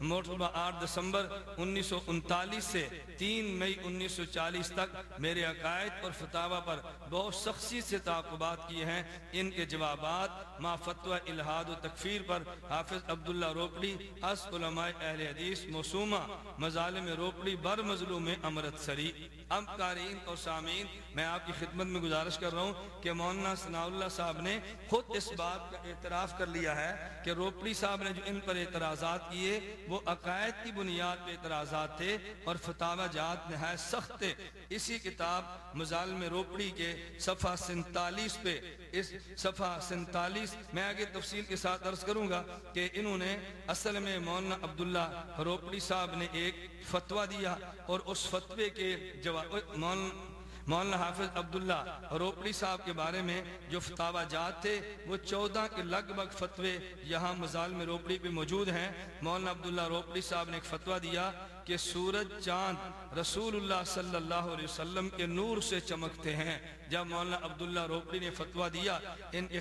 مرتبہ آٹھ دسمبر انیس سو انتالیس سے تین مئی انیس سو چالیس تک میرے عقائد اور فتاوہ پر بہت سخصی سے تعاقبات کیے ہیں۔ ان کے جوابات ما فتوہ الہاد و تکفیر پر حافظ عبداللہ روپڑی، اس علماء اہل حدیث موسومہ مظالم روپڑی بر مظلوم امرت سری اب قارئین اور سامعین، میں آپ کی خدمت میں گزارش کر رہا ہوں کہ مولانا ثناء اللہ صاحب نے خود اس بات کا اعتراف کر لیا ہے کہ روپڑی صاحب نے جو ان پر اعتراضات کیے وہ عقائد کی بنیاد پہ اعتراضات تھے اور فتاوہ جات نہایت سخت تھے۔ اسی کتاب مظالم روپڑی کے صفحہ سنتالیس پہ، اس صفحہ سنتالیس میں آگے تفصیل کے ساتھ عرض کروں گا کہ انہوں نے اصل میں مولانا عبداللہ روپڑی صاحب نے ایک فتوہ دیا اور اس فتوے کے جواب مولانا مولانا حافظ عبداللہ روپڑی صاحب کے بارے میں جو فتاوہ جات تھے، وہ چودہ کے لگ بھگ فتوے یہاں مزال میں روپڑی پہ موجود ہیں۔ مولانا عبداللہ روپڑی صاحب نے ایک فتوہ دیا کہ سورج چاند رسول اللہ صلی اللہ علیہ وسلم کے نور سے چمکتے ہیں۔ جب مولانا عبداللہ روپڑی نے فتوہ دیا ان کے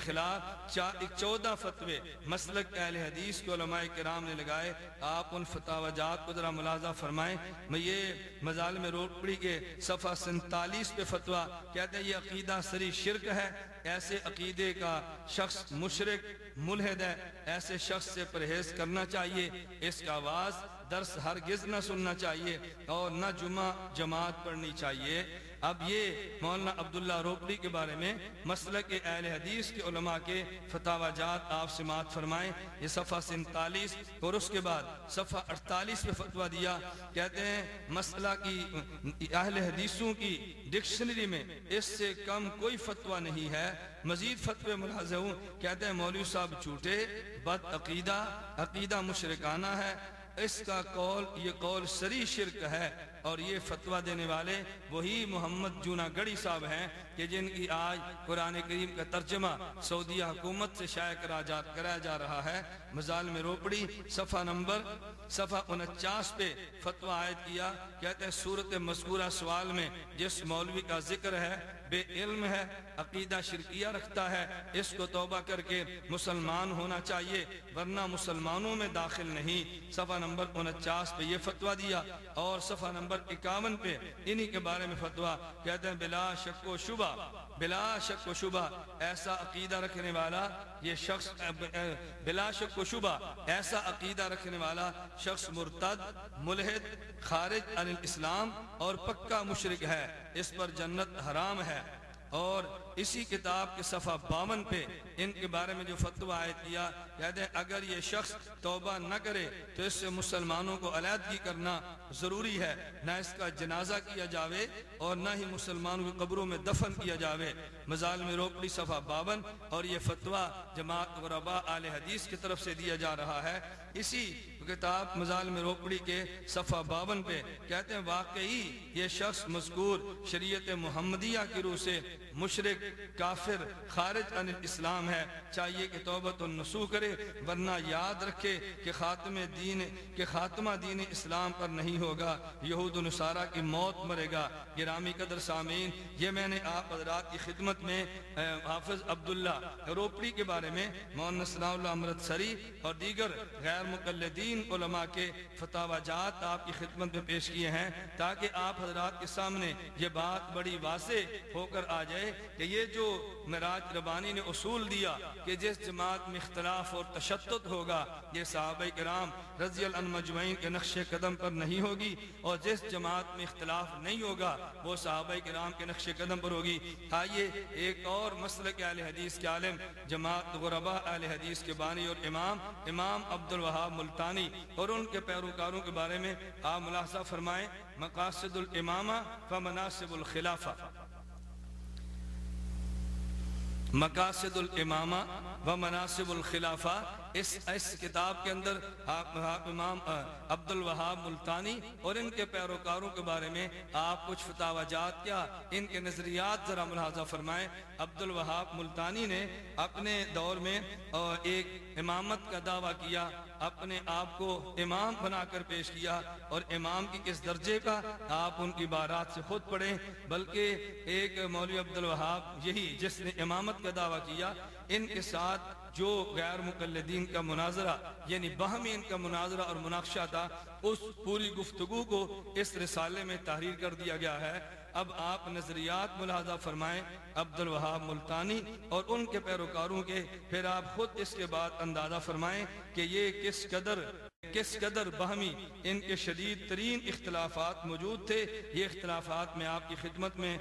چودہ فتوے مسلک اہل حدیث کے علماء کرام نے لگائے۔ آپ ان فتاوہ جات کو ذرا ملازہ فرمائیں۔ میں یہ مظالم روپڑی کے صفحہ سنتالیس پہ فتوہ کہتے ہیں، یہ عقیدہ سری شرک ہے۔ ایسے عقیدے کا شخص مشرک ملحد ہے، ایسے شخص سے پرہیز کرنا چاہیے، اس کا آواز درس ہرگز نہ سننا چاہیے اور نہ جمعہ جماعت پڑھنی چاہیے۔ اب یہ مولانا عبداللہ روپڑی کے بارے میں مسلک اہل حدیث کے علماء کے فتاوہ جات آپ سماعت فرمائیں۔ یہ صفحہ سنتالیس اور اس کے بعد صفحہ اڑتالیس پہ فتوہ دیا۔ کہتے ہیں، مسئلہ کی اہل حدیثوں کی ڈکشنری میں اس سے کم کوئی فتوہ نہیں ہے۔ مزید فتوے ملاحظہ ہوں۔ کہتے ہیں، مولوی صاحب چھوٹے بد عقیدہ عقیدہ مشرکانہ ہے۔ اس کا قول، یہ قول سری شرک ہے۔ اور یہ فتوہ دینے والے وہی محمد جونا گڑی صاحب ہیں کہ جن کی آج قرآن کریم کا ترجمہ سعودیہ حکومت سے شائع کرایا جا رہا ہے۔ مزال میں روپڑی صفحہ نمبر صفحہ انچاس پہ فتوہ عائد کیا۔ کہتے ہیں صورت مذکورہ سوال میں جس مولوی کا ذکر ہے بے علم ہے، عقیدہ شرکیہ رکھتا ہے۔ اس کو توبہ کر کے مسلمان ہونا چاہیے، ورنہ مسلمانوں میں داخل نہیں۔ صفحہ نمبر انچاس پہ یہ فتویٰ دیا۔ اور صفحہ نمبر اکاون پہ انہی کے بارے میں فتویٰ۔ کہتے ہیں، بلا شک و شبہ۔ بلا شک و شبہ ایسا عقیدہ رکھنے والا یہ شخص، بلا شک و شبہ ایسا عقیدہ رکھنے والا شخص مرتد، ملحد، خارج عن الاسلام اور پکا مشرک ہے، اس پر جنت حرام ہے اور اسی کتاب کے صفحہ باون پہ ان کے بارے میں جو فتوہ عائد کیا کہتے ہیں اگر یہ شخص توبہ نہ کرے تو اس سے مسلمانوں کو علیحدگی کرنا ضروری ہے، نہ اس کا جنازہ کیا جاوے اور نہ ہی مسلمانوں کی قبروں میں دفن کیا جاوے۔ مزال میں روپڑی صفحہ باون اور یہ فتوہ جماعت غربا آل حدیث کی طرف سے دیا جا رہا ہے۔ اسی کتاب مظالم روپڑی کے صفحہ باون پہ کہتے ہیں، واقعی یہ شخص مذکور شریعت محمدیہ کی روح سے مشرق، کافر، خارج عن الاسلام ہے۔ چاہیے کہ توبت النسو کرے، ورنہ یاد رکھے کہ خاتم دین، کہ خاتمہ دین اسلام پر نہیں ہوگا۔ یہود و نصارہ کی موت مرے گا۔ گرامی قدر سامین یہ میں نے آپ حضرات کی خدمت میں حافظ عبداللہ روپڑی کے بارے میں مولانا ثناء اللہ امرت سری اور دیگر غیر مقلدین علماء کے فتح جات آپ کی خدمت میں پیش کیے ہیں تاکہ آپ حضرات کے سامنے یہ بات بڑی واضح ہو کر آ جائے۔ کہ یہ جو مراج ربانی نے اصول دیا کہ جس جماعت میں اختلاف اور تشدد ہوگا، یہ صحابہ کرام رضی اللہ عنہ مجمعین کے نقش قدم پر نہیں ہوگی اور جس جماعت میں اختلاف نہیں ہوگا، وہ صحابہ کرام کے نقش قدم پر ہوگی۔ آئیے ایک اور مسئلہ کے اہل حدیث کے عالم، جماعت غربا اہل حدیث کے بانی اور امام امام عبد الوہاب ملتانی اور ان کے پیروکاروں کے بارے میں آپ ملاحظہ فرمائیں۔ مقاصد الامامہ فمناسب الخلافہ۔ مقاصد الامامہ و مناسب الخلافہ اس اس کتاب کے اندر امام عبد الوہاب ملتانی اور ان کے پیروکاروں کے بارے میں آپ کچھ فتح جات کیا؟ ان کے نظریات ذرا ملاحظہ فرمائیں۔ عبد الوہاب ملتانی نے اپنے دور میں ایک امامت کا دعویٰ کیا، اپنے آپ کو امام بنا کر پیش کیا اور امام کی کس درجے کا؟ آپ ان کی بارات سے خود پڑھیں۔ بلکہ ایک مولوی عبد الوہاب یہی جس نے امامت کا دعویٰ کیا، ان کے ساتھ جو غیر مقلدین کا مناظرہ یعنی باہمی ان کا مناظرہ اور مناقشہ تھا، اس پوری گفتگو کو اس رسالے میں تحریر کر دیا گیا ہے۔ اب آپ نظریات ملاحظہ فرمائیں عبد الوہاب ملتانی اور ان کے پیروکاروں کے، پھر آپ خود اس کے بعد اندازہ فرمائیں کہ یہ کس قدر کس قدر باہمی ان کے شدید ترین اختلافات موجود تھے۔ یہ اختلافات میں آپ کی خدمت میں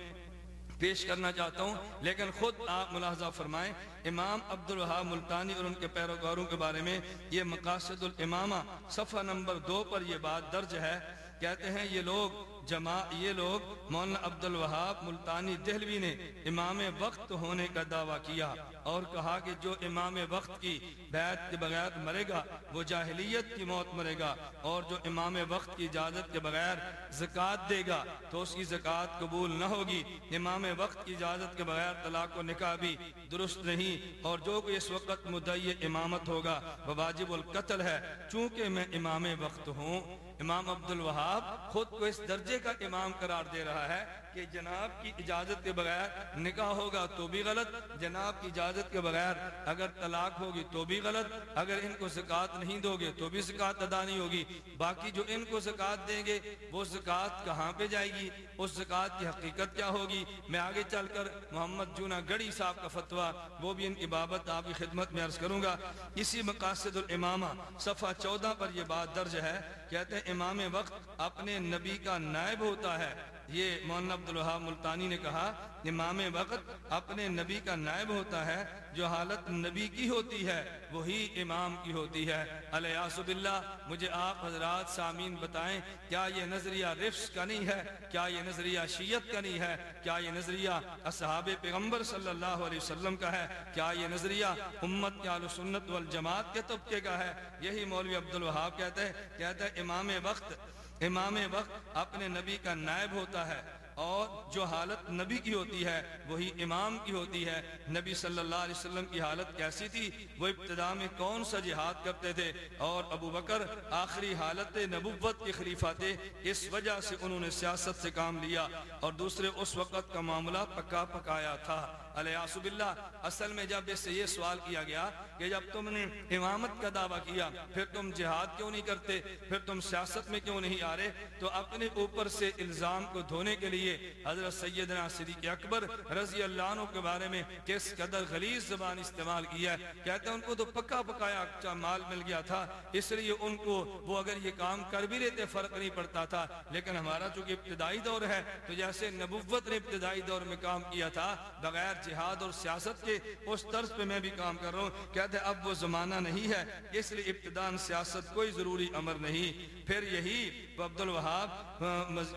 پیش کرنا چاہتا ہوں، لیکن خود آپ ملاحظہ فرمائیں، امام عبد الحاب ملتانی اور ان کے پیروکاروں کے بارے میں یہ مقاصد الامامہ صفحہ نمبر دو پر یہ بات درج ہے، کہتے ہیں یہ لوگ جماع، یہ لوگ مولانا عبد الوہاب ملتانی دہلوی نے امام وقت ہونے کا دعویٰ کیا اور کہا کہ جو امام وقت کی بیعت کے بغیر مرے گا، وہ جاہلیت کی موت مرے گا اور جو امام وقت کی اجازت کے بغیر زکوٰۃ دے گا، تو اس کی زکوٰۃ قبول نہ ہوگی۔ امام وقت کی اجازت کے بغیر طلاق و نکاح بھی درست نہیں اور جو کوئی اس وقت مدعی امامت ہوگا، وہ واجب القتل ہے۔ چونکہ میں امام وقت ہوں امام عبد الوہاب خود کو اس درجے کا امام قرار دے رہا ہے کہ جناب کی اجازت کے بغیر نکاح ہوگا تو بھی غلط، جناب کی اجازت کے بغیر اگر طلاق ہوگی تو بھی غلط، اگر ان کو زکوٰۃ نہیں دو گے تو بھی زکوٰۃ ادا نہیں ہوگی، باقی جو ان کو زکوٰۃ دیں گے وہ زکوٰۃ کہاں پہ جائے گی؟ اس زکوٰۃ کی حقیقت کیا ہوگی؟ میں آگے چل کر محمد جونا گڑی صاحب کا فتویٰ، وہ بھی ان کی بابت آپ کی خدمت میں عرض کروں گا۔ اسی مقاصد الامامہ، صفحہ چودہ پر یہ بات درج ہے، کہتے ہیں امام وقت اپنے نبی کا نائب ہوتا ہے۔ یہ مولانا عبدالوہاب ملتانی نے کہا امام وقت اپنے نبی کا نائب ہوتا ہے، جو حالت نبی کی ہوتی ہے، وہی امام کی ہوتی ہے۔ علیہ باللہ، مجھے آپ حضرات سامین بتائیں، کیا یہ نظریہ رفس کا نہیں ہے؟ کیا یہ نظریہ شیعت کا نہیں ہے؟ کیا یہ نظریہ اصحاب پیغمبر صلی اللہ علیہ وسلم کا ہے؟ کیا یہ نظریہ امت کے آل سنت والجماعت کے طبقے کا ہے؟ یہی مولوی عبدالوہاب کہتے ہیں کہتے ہیں امام وقت امام وقت اپنے نبی کا نائب ہوتا ہے اور جو حالت نبی کی ہوتی ہے، وہی امام کی ہوتی ہے۔ نبی صلی اللہ علیہ وسلم کی حالت کیسی تھی؟ وہ ابتدا میں کون سا جہاد کرتے تھے؟ اور ابو بکر آخری حالت نبوت کے خلیفہ تھے۔ اس وجہ سے انہوں نے سیاست سے کام لیا اور دوسرے اس وقت کا معاملہ پکا پکایا تھا۔ علیہ اللہ اصل میں جب اس سے یہ سوال کیا گیا کہ جب تم نے امامت کا دعویٰ کیا، پھر تم جہاد کیوں نہیں کرتے؟ پھر تم سیاست میں کیوں نہیں آ رہے؟ تو اپنے اوپر سے الزام کو دھونے کے لیے حضرت سیدنا صدیق اکبر رضی اللہ عنہ کے بارے میں کس قدر غلیظ زبان استعمال کیا ہے؟ کہتے ہیں ان کو تو پکا پکایا اچھا مال مل گیا تھا، اس لیے ان کو وہ اگر یہ کام کر بھی لیتے فرق نہیں پڑتا تھا۔ لیکن ہمارا چونکہ ابتدائی دور ہے، تو جیسے نبوت نے ابتدائی دور میں کام کیا تھا، بغیر جہاد اور سیاست کے اس طرز پہ میں بھی کام کر رہا ہوں۔ کہتے ہیں، اب وہ زمانہ نہیں ہے، اس لیے ابتدان سیاست کوئی ضروری امر نہیں۔ پھر یہی عبد الوہاب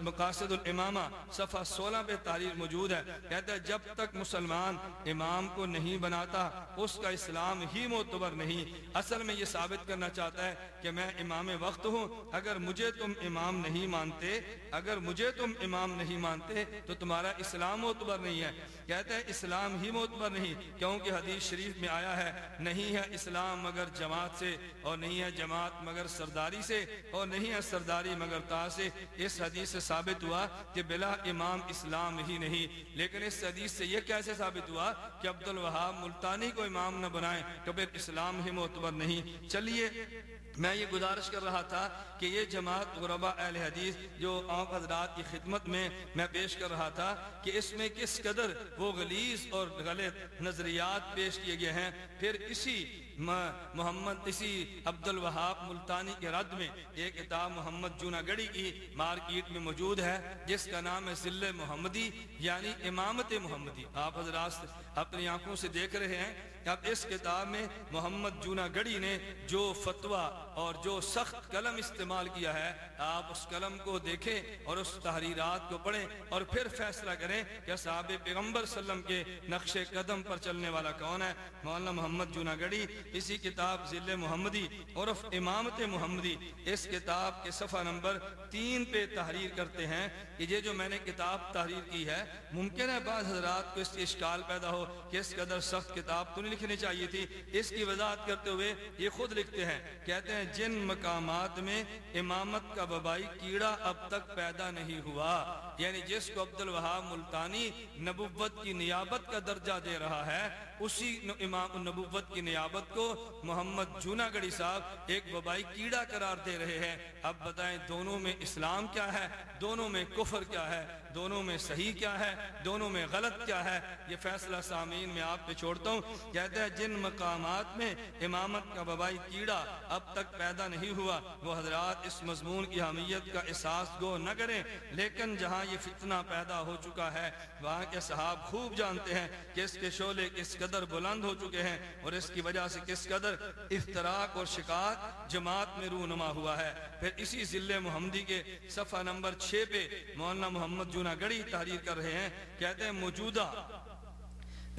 مقاصد الامامہ، صفحہ سولہ پہ تاریخ موجود ہے۔ کہتا ہے، جب تک مسلمان امام کو نہیں بناتا، اس کا اسلام ہی معتبر نہیں۔ اصل میں یہ ثابت کرنا چاہتا ہے کہ میں امام وقت ہوں۔ اگر مجھے تم امام نہیں مانتے، اگر مجھے تم امام نہیں مانتے، تو تمہارا اسلام معتبر نہیں ہے۔ کہتے ہیں اسلام ہی معتبر نہیں، کیونکہ حدیث شریف میں آیا ہے، نہیں ہے اسلام مگر جماعت سے، اور نہیں ہے جماعت مگر سرداری سے، اور نہیں ہے سرداری مگر کرتا سے اس حدیث سے ثابت ہوا کہ بلا امام اسلام ہی نہیں۔ لیکن اس حدیث سے یہ کیسے ثابت ہوا کہ عبد الوہاب ملتانی کو امام نہ بنائیں تو پھر اسلام ہی معتبر نہیں۔ چلیے میں یہ گزارش کر رہا تھا کہ یہ جماعت غربا اہل حدیث جو آم حضرات کی خدمت میں میں پیش کر رہا تھا کہ اس میں کس قدر وہ غلیظ اور غلط نظریات پیش کیے گئے ہیں، پھر اسی محمد، اسی عبد الوہاب ملتانی کے رد میں ایک کتاب محمد جونا گڑی کی مارکیٹ میں موجود ہے، جس کا نام ہے ذل محمدی یعنی امامت محمدی۔ آپ حضرات اپنی آنکھوں سے دیکھ رہے ہیں اب اس کتاب میں محمد جونا گڑی نے جو فتوہ اور جو سخت قلم استعمال کیا ہے، آپ اس قلم کو دیکھیں اور اس تحریرات کو پڑھیں اور پھر فیصلہ کریں کہ صحاب پیغمبر وسلم کے نقش قدم پر چلنے والا کون ہے۔ مولانا محمد جونا گڑی اسی کتاب ذل محمدی، عرف امامت محمدی، اس کتاب کے صفحہ نمبر تین پہ تحریر کرتے ہیں کہ یہ جو میں نے کتاب تحریر کی ہے، ممکن ہے بعض حضرات کو اس کی اشکال پیدا ہو کہ اس قدر سخت کتاب تو نہیں لکھنی چاہیے تھی۔ اس کی وضاحت کرتے ہوئے یہ خود لکھتے ہیں۔ کہتے ہیں، جن مقامات میں امامت کا وبائی کیڑا اب تک پیدا نہیں ہوا یعنی جس کو عبد الوہاب ملتانی نبوت کی نیابت کا درجہ دے رہا ہے اسی امام النبوت کی نیابت کو محمد جونا گڑی صاحب ایک وبائی کیڑا قرار دے رہے ہیں۔ اب بتائیں دونوں میں اسلام کیا ہے؟ دونوں میں کفر کیا ہے؟ دونوں میں صحیح کیا ہے؟ دونوں میں غلط کیا ہے؟ یہ فیصلہ سامین میں آپ پہ چھوڑتا ہوں۔ کہتے ہیں جن مقامات میں امامت کا وبائی کیڑا اب تک پیدا نہیں ہوا، وہ حضرات اس مضمون کی حمیت کا احساس گو نہ کریں۔ لیکن جہاں یہ فتنہ پیدا ہو چکا ہے، وہاں کے صحاب خوب جانتے ہیں کہ اس کے شعلے کس قدر قدر بلند ہو چکے ہیں اور اس کی وجہ سے کس قدر افتراق اور شکایت جماعت میں رونما ہوا ہے۔ پھر اسی ضلع محمدی کے صفحہ نمبر چھ پہ مولانا محمد جونا گڑی تحریر کر رہے ہیں۔ کہتے ہیں موجودہ،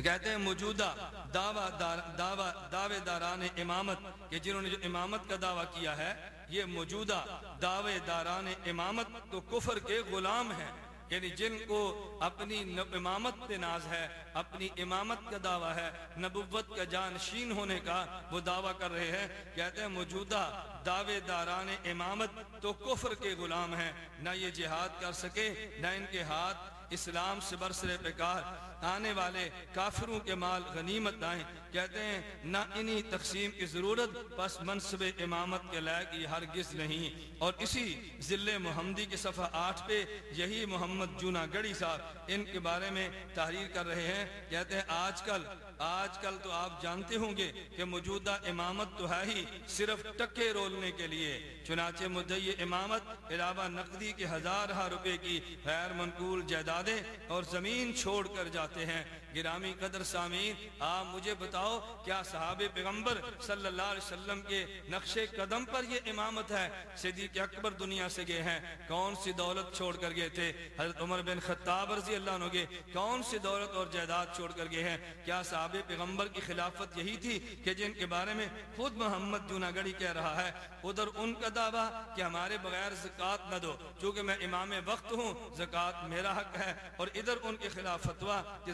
کہتے ہیں موجودہ دعوی دار، دعوی دعوے داران امامت، کہ جنہوں نے جو امامت کا دعویٰ کیا ہے، یہ موجودہ دعوے داران امامت تو کفر کے غلام ہیں۔ یعنی جن کو اپنی امامت پہ ناز ہے، اپنی امامت کا دعویٰ ہے، نبوت کا جانشین ہونے کا وہ دعویٰ کر رہے ہیں۔ کہتے ہیں موجودہ دعوے داران امامت تو کفر کے غلام ہیں، نہ یہ جہاد کر سکے، نہ ان کے ہاتھ اسلام سے برسرے پیکار آنے والے کافروں کے مال غنیمت آئیں کہتے ہیں، نہ انہی تقسیم کی ضرورت پس منصب امامت کے لائق یہ ہرگز نہیں۔ اور اسی ضلع محمدی کے صفحہ آٹھ پہ یہی محمد جونا گڑی صاحب ان کے بارے میں تحریر کر رہے ہیں۔ کہتے ہیں، آج کل آج کل تو آپ جانتے ہوں گے کہ موجودہ امامت تو ہے ہی صرف ٹکے رولنے کے لیے۔ چنانچہ مدعی امامت علاوہ نقدی کے ہزار ہاں روپے کی غیر منقول جائیدادیں اور زمین چھوڑ کر جاتے ہیں۔ گرامی قدر سامین آپ مجھے بتاؤ، کیا صحاب پیغمبر صلی اللہ علیہ وسلم کے نقش قدم پر یہ امامت ہے؟ صدیق اکبر دنیا سے گئے ہیں، کون سی دولت چھوڑ کر گئے تھے؟ حضرت عمر بن خطاب رضی اللہ عنہ گئے، کون سی دولت اور جائیداد چھوڑ کر گئے ہیں؟ کیا صحاب پیغمبر کی خلافت یہی تھی کہ جن کے بارے میں خود محمد جوناگڑی کہہ رہا ہے؟ ادھر ان کا دعویٰ کہ ہمارے بغیر زکات نہ دو، چونکہ میں امام وقت ہوں زکات میرا حق ہے، اور ادھر ان کے خلاف فتوا کہ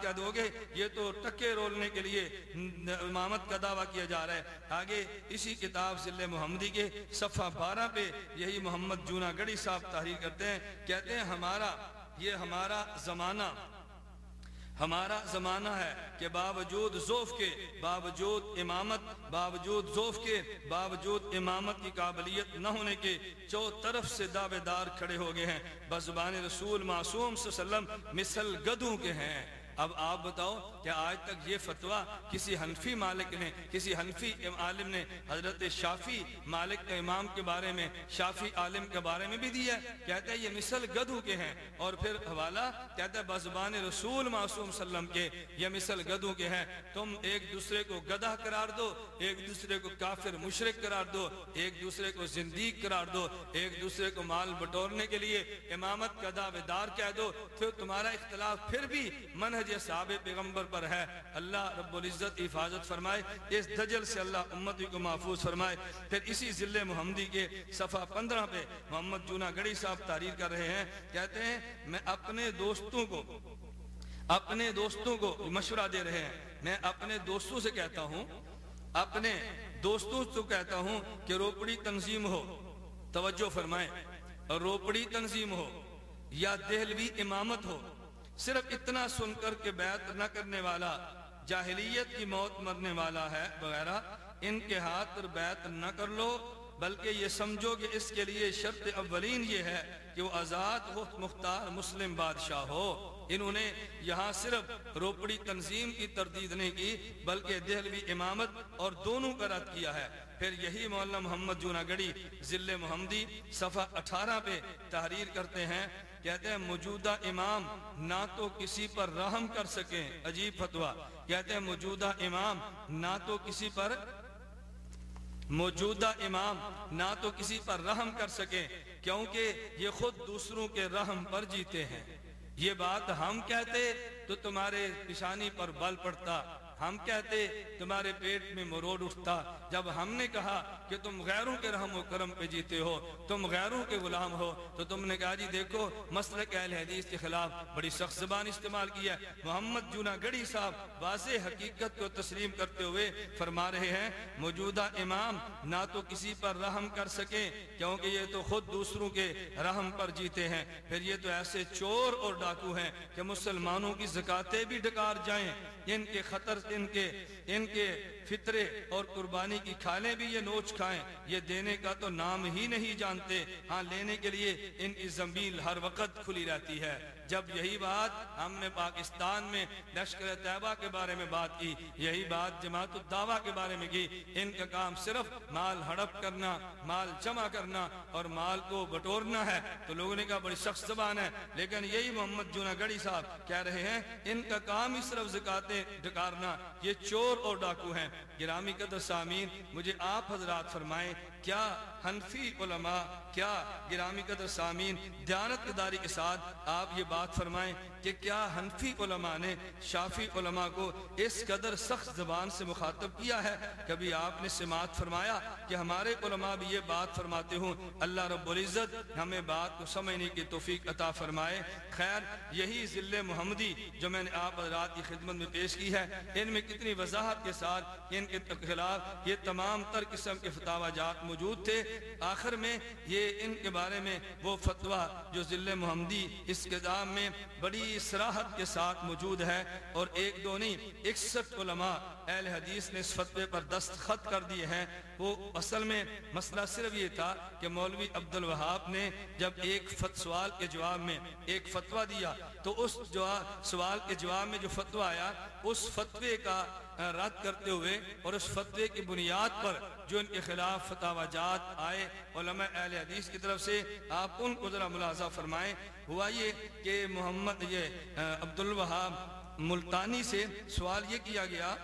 زکات کیا دو گے؟ یہ تو ٹکے رولنے کے لیے امامت کا دعویٰ کیا جا رہا ہے۔ آگے اسی کتاب ضلع محمدی کے صفحہ بارہ پہ یہی محمد جونا گڑی صاحب تحریر کرتے ہیں۔ کہتے ہیں، ہمارا، یہ ہمارا زمانہ ہمارا زمانہ ہے کہ باوجود زوف کے، باوجود امامت، باوجود زوف کے، باوجود امامت کی قابلیت نہ ہونے کے چو طرف سے دعوے دار کھڑے ہو گئے ہیں۔ بزبان رسول معصوم صلی اللہ علیہ وسلم مثل گدوں کے ہیں۔ اب آپ بتاؤ کہ آج تک یہ فتویٰ کسی حنفی مالک نے، کسی حنفی عالم نے حضرت شافی مالک کے امام کے بارے میں، شافی عالم کے بارے میں بھی دیا ہے؟ کہتے ہیں یہ مثل گدھو کے ہیں۔ اور پھر حوالہ کہتے ہیں بزبان رسول معصوم سلم کے یہ مثل گدھو کے ہیں۔ تم ایک دوسرے کو گدہ قرار دو، ایک دوسرے کو کافر مشرق قرار دو، ایک دوسرے کو زندگی قرار دو، ایک دوسرے کو مال بٹورنے کے لیے امامت کا دعوے دار کہہ دو۔ پھر تمہارا اختلاف پھر بھی منہج صحاب پیغمبر پر ہے۔ اللہ رب العزت حفاظت فرمائے۔ اس دجل سے اللہ امتی کو محفوظ فرمائے۔ پھر اسی ضلع محمدی کے صفحہ پندرہ پہ محمد جونا گڑی صاحب تحریر کر رہے ہیں۔ کہتے ہیں، میں اپنے دوستوں کو، اپنے دوستوں کو مشورہ دے رہے ہیں۔ میں اپنے دوستوں سے کہتا ہوں، اپنے دوستوں سے کہتا ہوں کہ روپڑی تنظیم ہو۔ توجہ فرمائیں۔ اور روپڑی تنظیم ہو یا دہلوی امامت ہو۔ صرف اتنا سن کر کے بیعت نہ کرنے والا، جاہلیت کی موت مرنے والا ہے وغیرہ، ان کے ہاتھ پر بیعت نہ کر لو، بلکہ یہ سمجھو کہ اس کے لیے شرط اولین یہ ہے کہ وہ آزاد مختار مسلم بادشاہ ہو۔ انہوں نے یہاں صرف روپڑی تنظیم کی تردید نہیں کی، بلکہ دہلوی امامت اور دونوں کا رد کیا ہے۔ پھر یہی مولانا محمد جونا گڑی ضلع محمدی، صفحہ اٹھارہ پہ تحریر کرتے ہیں۔ کہتے ہیں موجودہ امام نہ تو کسی پر رحم کر سکیں، عجیب فتوہ کہتے ہیں موجودہ امام نہ تو کسی پر، موجودہ امام نہ تو کسی پر رحم کر سکیں، کیونکہ یہ خود دوسروں کے رحم پر جیتے ہیں۔ یہ بات ہم کہتے تو تمہارے پیشانی پر بل پڑتا ہم کہتے تمہارے پیٹ میں مروڑ اٹھتا۔ جب ہم نے کہا کہ تم غیروں کے رحم و کرم پہ جیتے ہو، تم غیروں کے غلام ہو، تو تم نے کہا جی دیکھو، مسلک اہل حدیث کے خلاف بڑی سخت زبان استعمال کیا محمد جونا گڑی صاحب واضح حقیقت کو تسلیم کرتے ہوئے فرما رہے ہیں، موجودہ امام نہ تو کسی پر رحم کر سکیں، کیونکہ یہ تو خود دوسروں کے رحم پر جیتے ہیں۔ پھر یہ تو ایسے چور اور ڈاکو ہیں کہ مسلمانوں کی زکاتیں بھی ڈکار جائیں۔ ان کے خطر ان کے ان کے فطرے اور قربانی کی کھالیں بھی یہ نوچ کھائیں، یہ دینے کا تو نام ہی نہیں جانتے۔ ہاں لینے کے لیے ان کی زمین ہر وقت کھلی رہتی ہے۔ جب یہی بات ہم نے پاکستان میں لشکر طیبہ کے بارے میں بات کی، یہی بات جماعت الدعوہ کے بارے میں کی، ان کا کام صرف مال ہڑپ کرنا، مال جمع کرنا اور مال کو بٹورنا ہے۔ تو لوگوں نے کہا، بڑی سخت زبان ہے۔ لیکن یہی محمد جونا گڑی صاحب کہہ رہے ہیں، ان کا کام ہی صرف زکاتیں ڈکارنا، یہ چور اور ڈاکو ہیں۔ گرامی قدر سامین مجھے آپ حضرات فرمائیں کیا حنفی علماء، کیا گرامی قدر سامین دیانت داری کے ساتھ آپ یہ بات فرمائیں کہ کیا حنفی علماء نے شافی علماء کو اس قدر سخت زبان سے مخاطب کیا ہے؟ کبھی آپ نے سماعت فرمایا کہ ہمارے علماء بھی یہ بات فرماتے ہوں، اللہ رب العزت ہمیں بات کو سمجھنے کی توفیق عطا فرمائے۔ خیر، یہی ضلع محمدی جو میں نے آپ حضرات کی خدمت میں پیش کی ہے۔ ان میں کتنی وضاحت کے ساتھ ان کے خلاف یہ تمام تر قسم کے فتوا جات موجود تھے۔ آخر میں یہ ان کے بارے میں وہ فتویٰ جو ضلع محمدی اس کتاب میں بڑی سراحت کے ساتھ موجود ہے اور ایک دو نہیں، اکسٹھ علماء اہل حدیث نے اس فتوے پر دستخط کر دیے ہیں۔ وہ اصل میں مسئلہ صرف یہ تھا کہ مولوی عبد الوہاب نے جب ایک فت سوال کے جواب میں ایک فتویٰ دیا تو اس سوال کے جواب میں جو فتویٰ آیا، اس فتوے کا رد کرتے ہوئے اور اس فتوے کی بنیاد پر جو ان کے خلاف فتح جات آئے، علماء اہل حدیث کی طرف سے آپ ان کو ذرا ملاحظہ فرمائیں۔ ہوا یہ کہ محمد یہ عبد الوہاب ملتانی سے سوال یہ کیا گیا،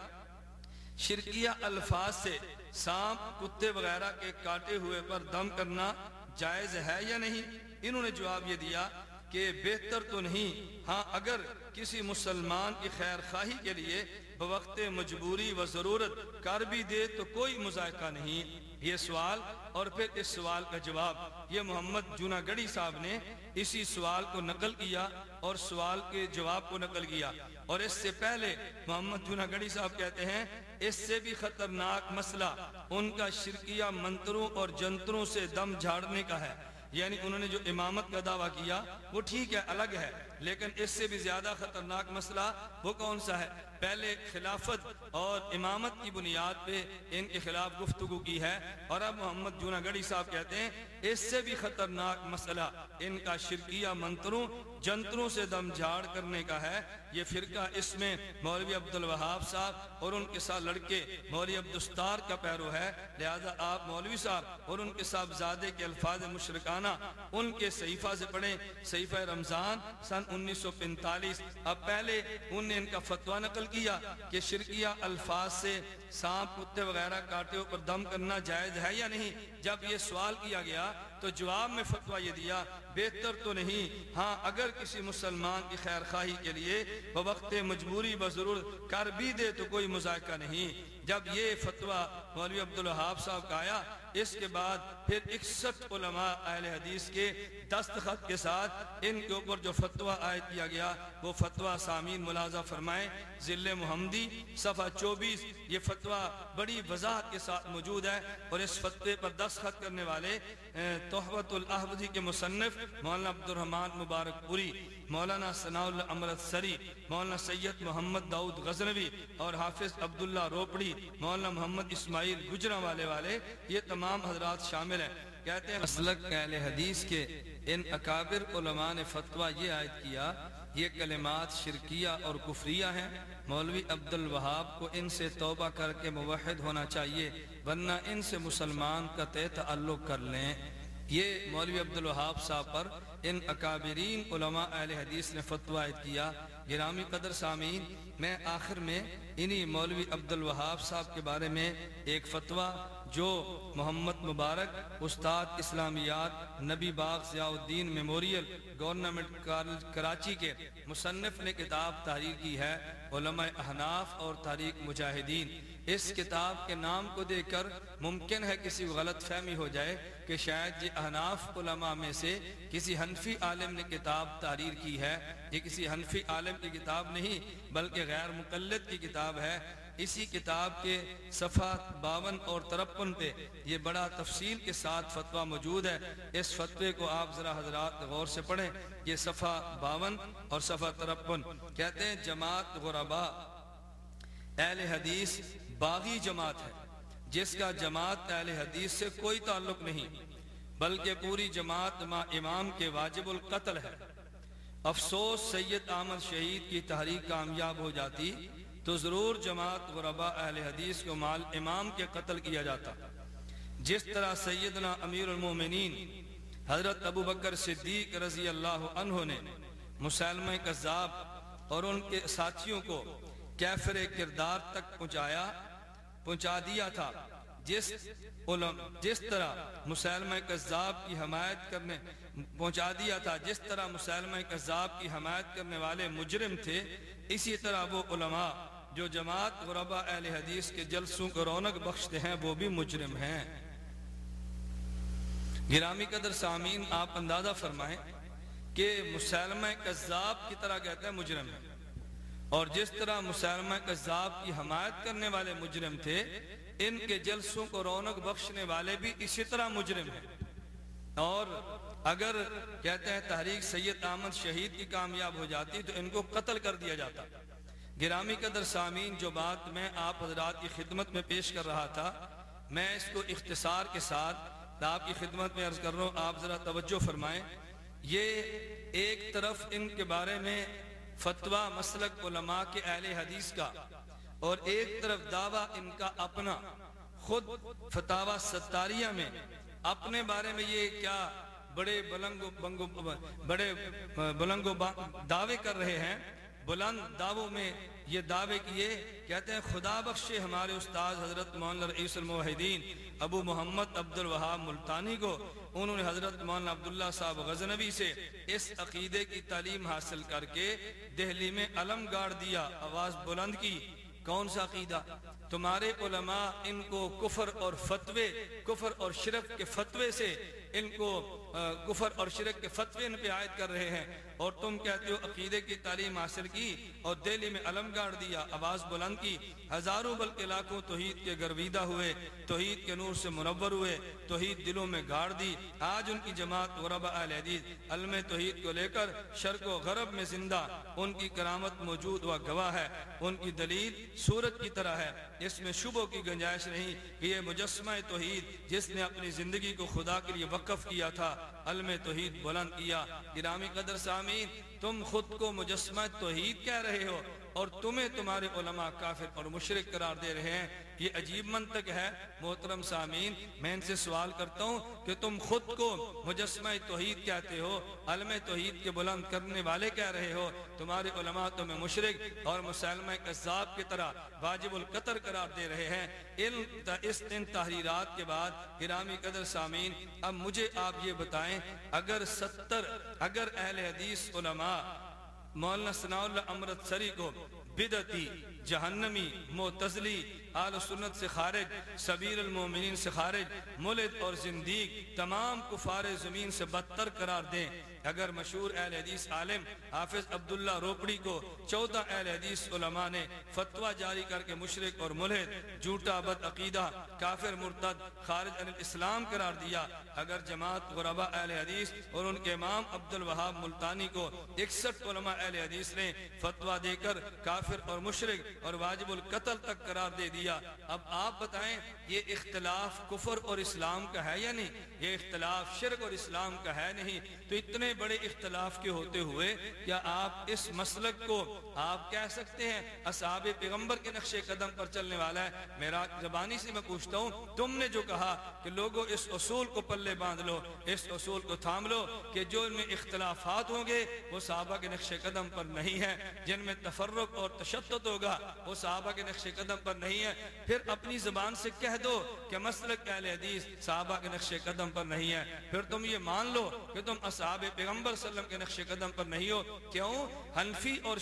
شرکیہ الفاظ سے سانپ، کتے وغیرہ کے کاٹے ہوئے پر دم کرنا جائز ہے یا نہیں؟ انہوں نے جواب یہ دیا کہ بہتر تو نہیں ہاں اگر کسی مسلمان کی خیر خواہی کے لیے بوقت مجبوری و ضرورت کر بھی دے تو کوئی مذائقہ نہیں۔ یہ سوال اور پھر اس سوال کا جواب۔ یہ محمد جونا گڑی صاحب نے اسی سوال کو نقل کیا اور سوال کے جواب کو نقل کیا۔ اور اس سے پہلے محمد جونا گڑی صاحب کہتے ہیں، اس سے بھی خطرناک مسئلہ ان کا شرکیہ منتروں اور جنتروں سے دم جھاڑنے کا ہے۔ یعنی انہوں نے جو امامت کا دعویٰ کیا وہ ٹھیک ہے الگ ہے۔ لیکن اس سے بھی زیادہ خطرناک مسئلہ وہ کون سا ہے؟ پہلے خلافت اور امامت کی بنیاد پہ ان کے خلاف گفتگو کی ہے اور اب محمد جونا گڑی صاحب کہتے ہیں اس سے بھی خطرناک مسئلہ ان کا شرکیہ منتروں، جنتروں سے دم جھاڑ کرنے کا ہے۔ یہ فرقہ اس میں مولوی عبد الوہاب صاحب اور ان کے ساتھ لڑکے مولوی عبدالستار کا پیرو ہے۔ لہذا آپ مولوی صاحب اور ان کے صاحبزادے کے الفاظ مشرکانہ ان کے صحیفہ سے پڑھیں۔ صحیفہ رمضان سن انیس سو پینتالیس۔ اب پہلے ان نے ان کا فتوہ نقل کیا کہ شرکیہ الفاظ سے سانپ، کتے وغیرہ کاٹے پر دم کرنا جائز ہے یا نہیں؟ جب یہ سوال کیا گیا تو جواب میں فتوہ یہ دیا، بہتر تو نہیں۔ ہاں اگر کسی مسلمان کی خیر خواہی کے لیے بوقت مجبوری بضرور کر بھی دے تو کوئی مذائقہ نہیں۔ جب یہ فتوہ مولوی عبدالوہاب صاحب کا آیا اس کے بعد پھر اکسٹھ علماء اہل حدیث کے دستخط کے ساتھ ان کے اوپر جو فتویٰ عائد کیا گیا، وہ فتویٰ سامین ملازہ فرمائیں۔ ذل محمدی، صفحہ چوبیس، یہ فتویٰ بڑی وضاحت کے ساتھ موجود ہے اور اس فتوے پر دستخط کرنے والے تحبت الاحوزی کے مصنف مولانا عبد الرحمن مبارک پوری، مولانا ثناء اللہ سری، مولانا سید محمد داؤد غزنوی اور حافظ عبداللہ روپڑی، مولانا محمد اسماعیل گجرا والے والے، یہ تمام حضرات شامل ہیں۔ کہتے ہیں، مسلک اہل حدیث کے ان اکابر علماء نے فتویٰ یہ عائد کیا یہ کلمات شرکیہ اور کفریہ ہیں۔ مولوی عبد الوہاب کو ان سے توبہ کر کے موحد ہونا چاہیے، ورنہ ان سے مسلمان کا تے تعلق کر لیں۔ یہ مولوی عبد الوہاب صاحب پر ان اکابرین علماء اہل حدیث نے فتوہ عائد کیا۔ گرامی قدر سامین میں آخر میں انہی مولوی عبد الوہاب صاحب کے بارے میں ایک فتوہ جو محمد مبارک استاد اسلامیات نبی باغ ضیاء الدین میموریل گورنمنٹ کالج کراچی کے مصنف نے کتاب تحریر کی ہے علماء احناف اور تاریخ مجاہدین۔ اس کتاب کے نام کو دیکھ کر ممکن ہے کسی غلط فہمی ہو جائے کہ شاید یہ احناف علماء میں سے کسی حنفی عالم نے کتاب تحریر کی ہے۔ یہ کسی حنفی عالم کی کتاب نہیں، بلکہ غیر مقلد کی کتاب ہے۔ اسی کتاب کے صفحہ باون اور ترپن پہ یہ بڑا تفصیل کے ساتھ فتوہ موجود ہے۔ اس فتوے کو آپ ذرا حضرات غور سے پڑھیں۔ یہ صفحہ باون اور صفحہ ترپن۔ کہتے ہیں جماعت غربا اہل حدیث باغی جماعت ہے، جس کا جماعت اہل حدیث سے کوئی تعلق نہیں، بلکہ پوری جماعت ما امام کے واجب القتل ہے۔ افسوس سید احمد شہید کی تحریک کامیاب ہو جاتی تو ضرور جماعت غربا اہل حدیث کو مال امام کے قتل کیا جاتا۔ جس طرح سیدنا امیر المومنین حضرت ابو بکر صدیق رضی اللہ عنہ نے مسلمہ قذاب اور ان کے ساتھیوں کو کیفر کردار تک پہنچایا، پہنچا دیا تھا۔ جس علم، جس طرح مسلمہ قذاب کی حمایت کرنے، پہنچا دیا تھا۔ جس طرح مسلمہ قذاب کی حمایت کرنے والے مجرم تھے، اسی طرح وہ علماء جو جماعت غربا اہل حدیث کے جلسوں کو رونق بخشتے ہیں، وہ بھی مجرم ہیں۔ گرامی قدر سامین آپ اندازہ فرمائیں کہ مسلمہ قذاب کی طرح کہتے ہیں، مجرم ہیں۔ اور جس طرح مسلمہ قذاب کی حمایت کرنے والے مجرم تھے، ان کے جلسوں کو رونق بخشنے والے بھی اسی طرح مجرم ہیں۔ اور اگر کہتے ہیں تحریک سید احمد شہید کی کامیاب ہو جاتی تو ان کو قتل کر دیا جاتا۔ گرامی قدر سامین جو بات میں آپ حضرات کی خدمت میں پیش کر رہا تھا، میں اس کو اختصار کے ساتھ آپ کی خدمت میں عرض کر رہا ہوں، آپ ذرا توجہ فرمائیں۔ یہ ایک طرف ان کے بارے میں فتوہ مسلک علماء کے اہل حدیث کا، اور ایک طرف دعویٰ ان کا اپنا، خود فتاوہ ستاریہ میں۔ اپنے بارے میں یہ کیا بڑے بلنگو بنگو بڑے بلنگو دعوے کر رہے ہیں۔ بلند دعووں میں یہ دعوے کیے، کہتے ہیں، خدا بخشے ہمارے استاد حضرت مولانا رئیس الموحدین ابو محمد عبد الوہاب ملتانی کو۔ انہوں نے حضرت مولانا عبداللہ صاحب غزنوی سے اس عقیدے کی تعلیم حاصل کر کے دہلی میں علم گاڑ دیا، آواز بلند کی۔ کون سا عقیدہ؟ تمہارے علماء ان کو کفر اور فتوے، کفر اور شرک کے فتوے سے ان کو کفر اور شرک کے فتوے ان پہ عائد کر رہے ہیں۔ اور تم کہتے ہو عقیدے کی تعلیم حاصل کی اور دہلی میں علم گاڑ دیا، آواز بلند کی۔ ہزاروں بلکہ لاکھوں توحید کے گرویدہ ہوئے، توحید کے نور سے منور ہوئے، توحید دلوں میں گاڑ دی۔ آج ان کی جماعت غربا اہل حدیث، علم توحید کو لے کر شرق و غرب میں زندہ، ان کی کرامت موجود و گواہ ہے۔ ان کی دلیل سورج کی طرح ہے۔ اس میں شبوں کی گنجائش نہیں کہ یہ مجسمہ توحید جس نے اپنی زندگی کو خدا کے لیے وقف کیا تھا، علم توحید بلند کیا۔ گرامی قدر سامین تم خود کو مجسمہ توحید کہہ رہے ہو۔ اور تمہیں تمہارے علماء کافر اور مشرق قرار دے رہے ہیں یہ عجیب منطق ہے۔ محترم سامین میں ان سے سوال کرتا ہوں کہ تم خود کو مجسمہ توحید کہتے ہو، علم توحید کے بلند کرنے والے کہہ رہے ہو۔ تمہارے علماء تمہیں مشرق اور مسلمہ قذاب کی طرح واجب القطر قرار دے رہے ہیں۔ ان اس ان تحریرات کے بعد، گرامی قدر سامین اب مجھے آپ یہ بتائیں، اگر ستر، اگر اہل حدیث، علماء مولانا ثناء اللہ امرت سری کو بدعتی، جہنمی، معتزلی، آل سنت سے خارج سبیر المومنین سے خارج ملد اور زندیق تمام کفار زمین سے بدتر قرار دیں۔ اگر مشہور اہل حدیث عالم حافظ عبداللہ روپڑی کو چودہ اہل حدیث علماء نے فتوہ جاری کر کے مشرق اور ملحد، جھوٹا بد عقیدہ کافر، مرتد، خارج عن الاسلام قرار دیا۔ اگر جماعت غربا اہل حدیث اور ان کے امام عبد الوہاب ملتانی کو اکسٹھ علماء اہل حدیث نے فتوہ دے کر کافر اور مشرق اور واجب القتل تک قرار دے دیا۔ اب آپ بتائیں، یہ اختلاف کفر اور اسلام کا ہے یا نہیں؟ یہ اختلاف شرک اور اسلام کا ہے نہیں۔ تو اتنے بڑے اختلاف کے ہوتے ہوئے کیا آپ اس مسلک کو آپ کہہ سکتے ہیں؟ اصحاب پیغمبر کے نقش قدم پر چلنے والا ہے۔ میرا زبانی سے میں پوچھتا ہوں، تم نے جو کہا کہ لوگوں اس اصول کو پلے باندھ لو، اس اصول کو تھام لو کہ جو ان میں اختلافات ہوں گے، وہ صحابہ کے نقش قدم پر نہیں ہے جن میں تفرق اور تشدد ہوگا، وہ صحابہ کے نقش قدم پر نہیں ہے پھر اپنی زبان سے کہہ دو کہ مسلک اہل حدیث صحابہ کے نقش قدم پر نہیں ہے پھر تم یہ مان لو کہ تم اصحاب پیغمبر پیغمبر صلی اللہ علیہ وسلم کے نقش قدم پر نہیں ہو۔ کیوں؟ حنفی اور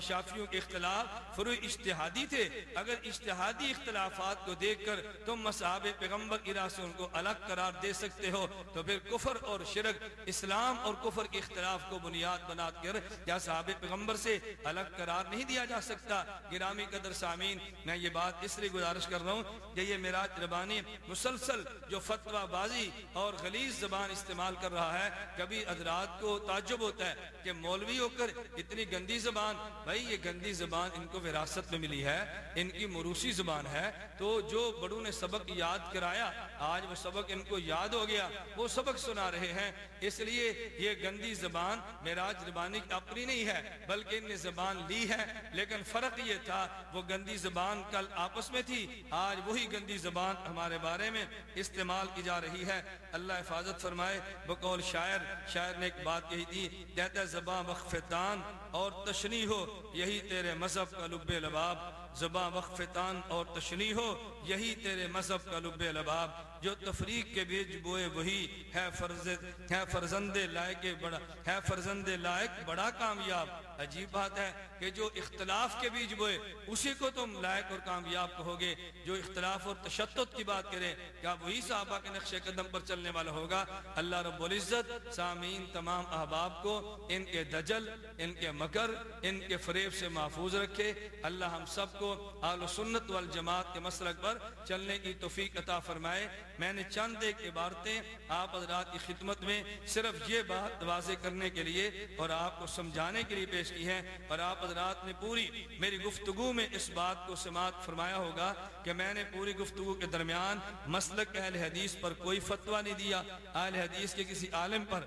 شافیوں کے اختلاف فروع اشتہادی تھے۔ اگر اشتہادی اختلافات کو دیکھ کر تم اصحاب پیغمبر کی راہ سے ان کو الگ قرار دے سکتے ہو، تو پھر کفر اور شرک، اسلام اور کفر کے اختلاف کو بنیاد بنا کر کیا صحاب پیغمبر سے الگ قرار نہیں دیا جا سکتا۔ گرامی قدر سامین میں یہ بات اس لیے گزارش کر رہا ہوں کہ یہ میراج ربانی مسلسل جو فتوہ بازی اور غلیظ زبان استعمال کر رہا ہے، کبھی حضرات کو تعجب ہوتا ہے کہ مولوی ہو کر اتنی گندی زبان، بھائی یہ گندی زبان ان کو وراثت میں ملی ہے، ان کی مروسی زبان ہے، تو جو بڑوں نے سبق یاد کرایا، آج وہ سبق ان کو یاد ہو گیا، وہ سبق سنا رہے ہیں، اس لیے یہ گندی زبان میراج ربانی اپنی نہیں ہے، بلکہ ان نے زبان لی ہے، لیکن فرق یہ تھا، وہ گندی زبان کل آپس میں تھی، آج وہی گندی زبان ہمارے بارے میں استعمال کی جا رہی ہے۔ اللہ حفاظت فرمائے، بقول شاعر شاعر نے ایک بات کہی تھی کہتا ہے زبان وقفتان اور تشنی ہو، یہی تیرے مذہب کا لب لباب۔ زبان وقفتان اور تشنی ہو، یہی تیرے مذہب کا لب لباب۔ جو تفریق کے بیچ بوئے وہی ہے فرز ہے فرزند لائق بڑا ہے فرزند لائق بڑا کامیاب۔ عجیب بات ہے کہ جو اختلاف کے بیچ بوئے، اسی کو تم لائق اور کامیاب کہو گے جو اختلاف اور تشدد کی بات کرے، کیا وہی صحابہ کے نقش قدم پر چلنے والا ہوگا؟ اللہ رب العزت سامعین تمام احباب کو ان کے دجل، ان کے مکر، ان کے فریب سے محفوظ رکھے۔ اللہ ہم سب کو آل و سنت والجماعت کے مسلک پر چلنے کی توفیق عطا فرمائے۔ میں نے چند ایک عبارتیں آپ حضرات کی خدمت میں صرف یہ بات واضح کرنے کے لیے اور آپ کو سمجھانے کے لیے پیش کی ہے اور آپ حضرات نے پوری میری گفتگو میں اس بات کو سماعت فرمایا ہوگا کہ میں نے پوری گفتگو کے درمیان مسلک اہل حدیث پر کوئی فتوہ نہیں دیا، اہل حدیث کے کسی عالم پر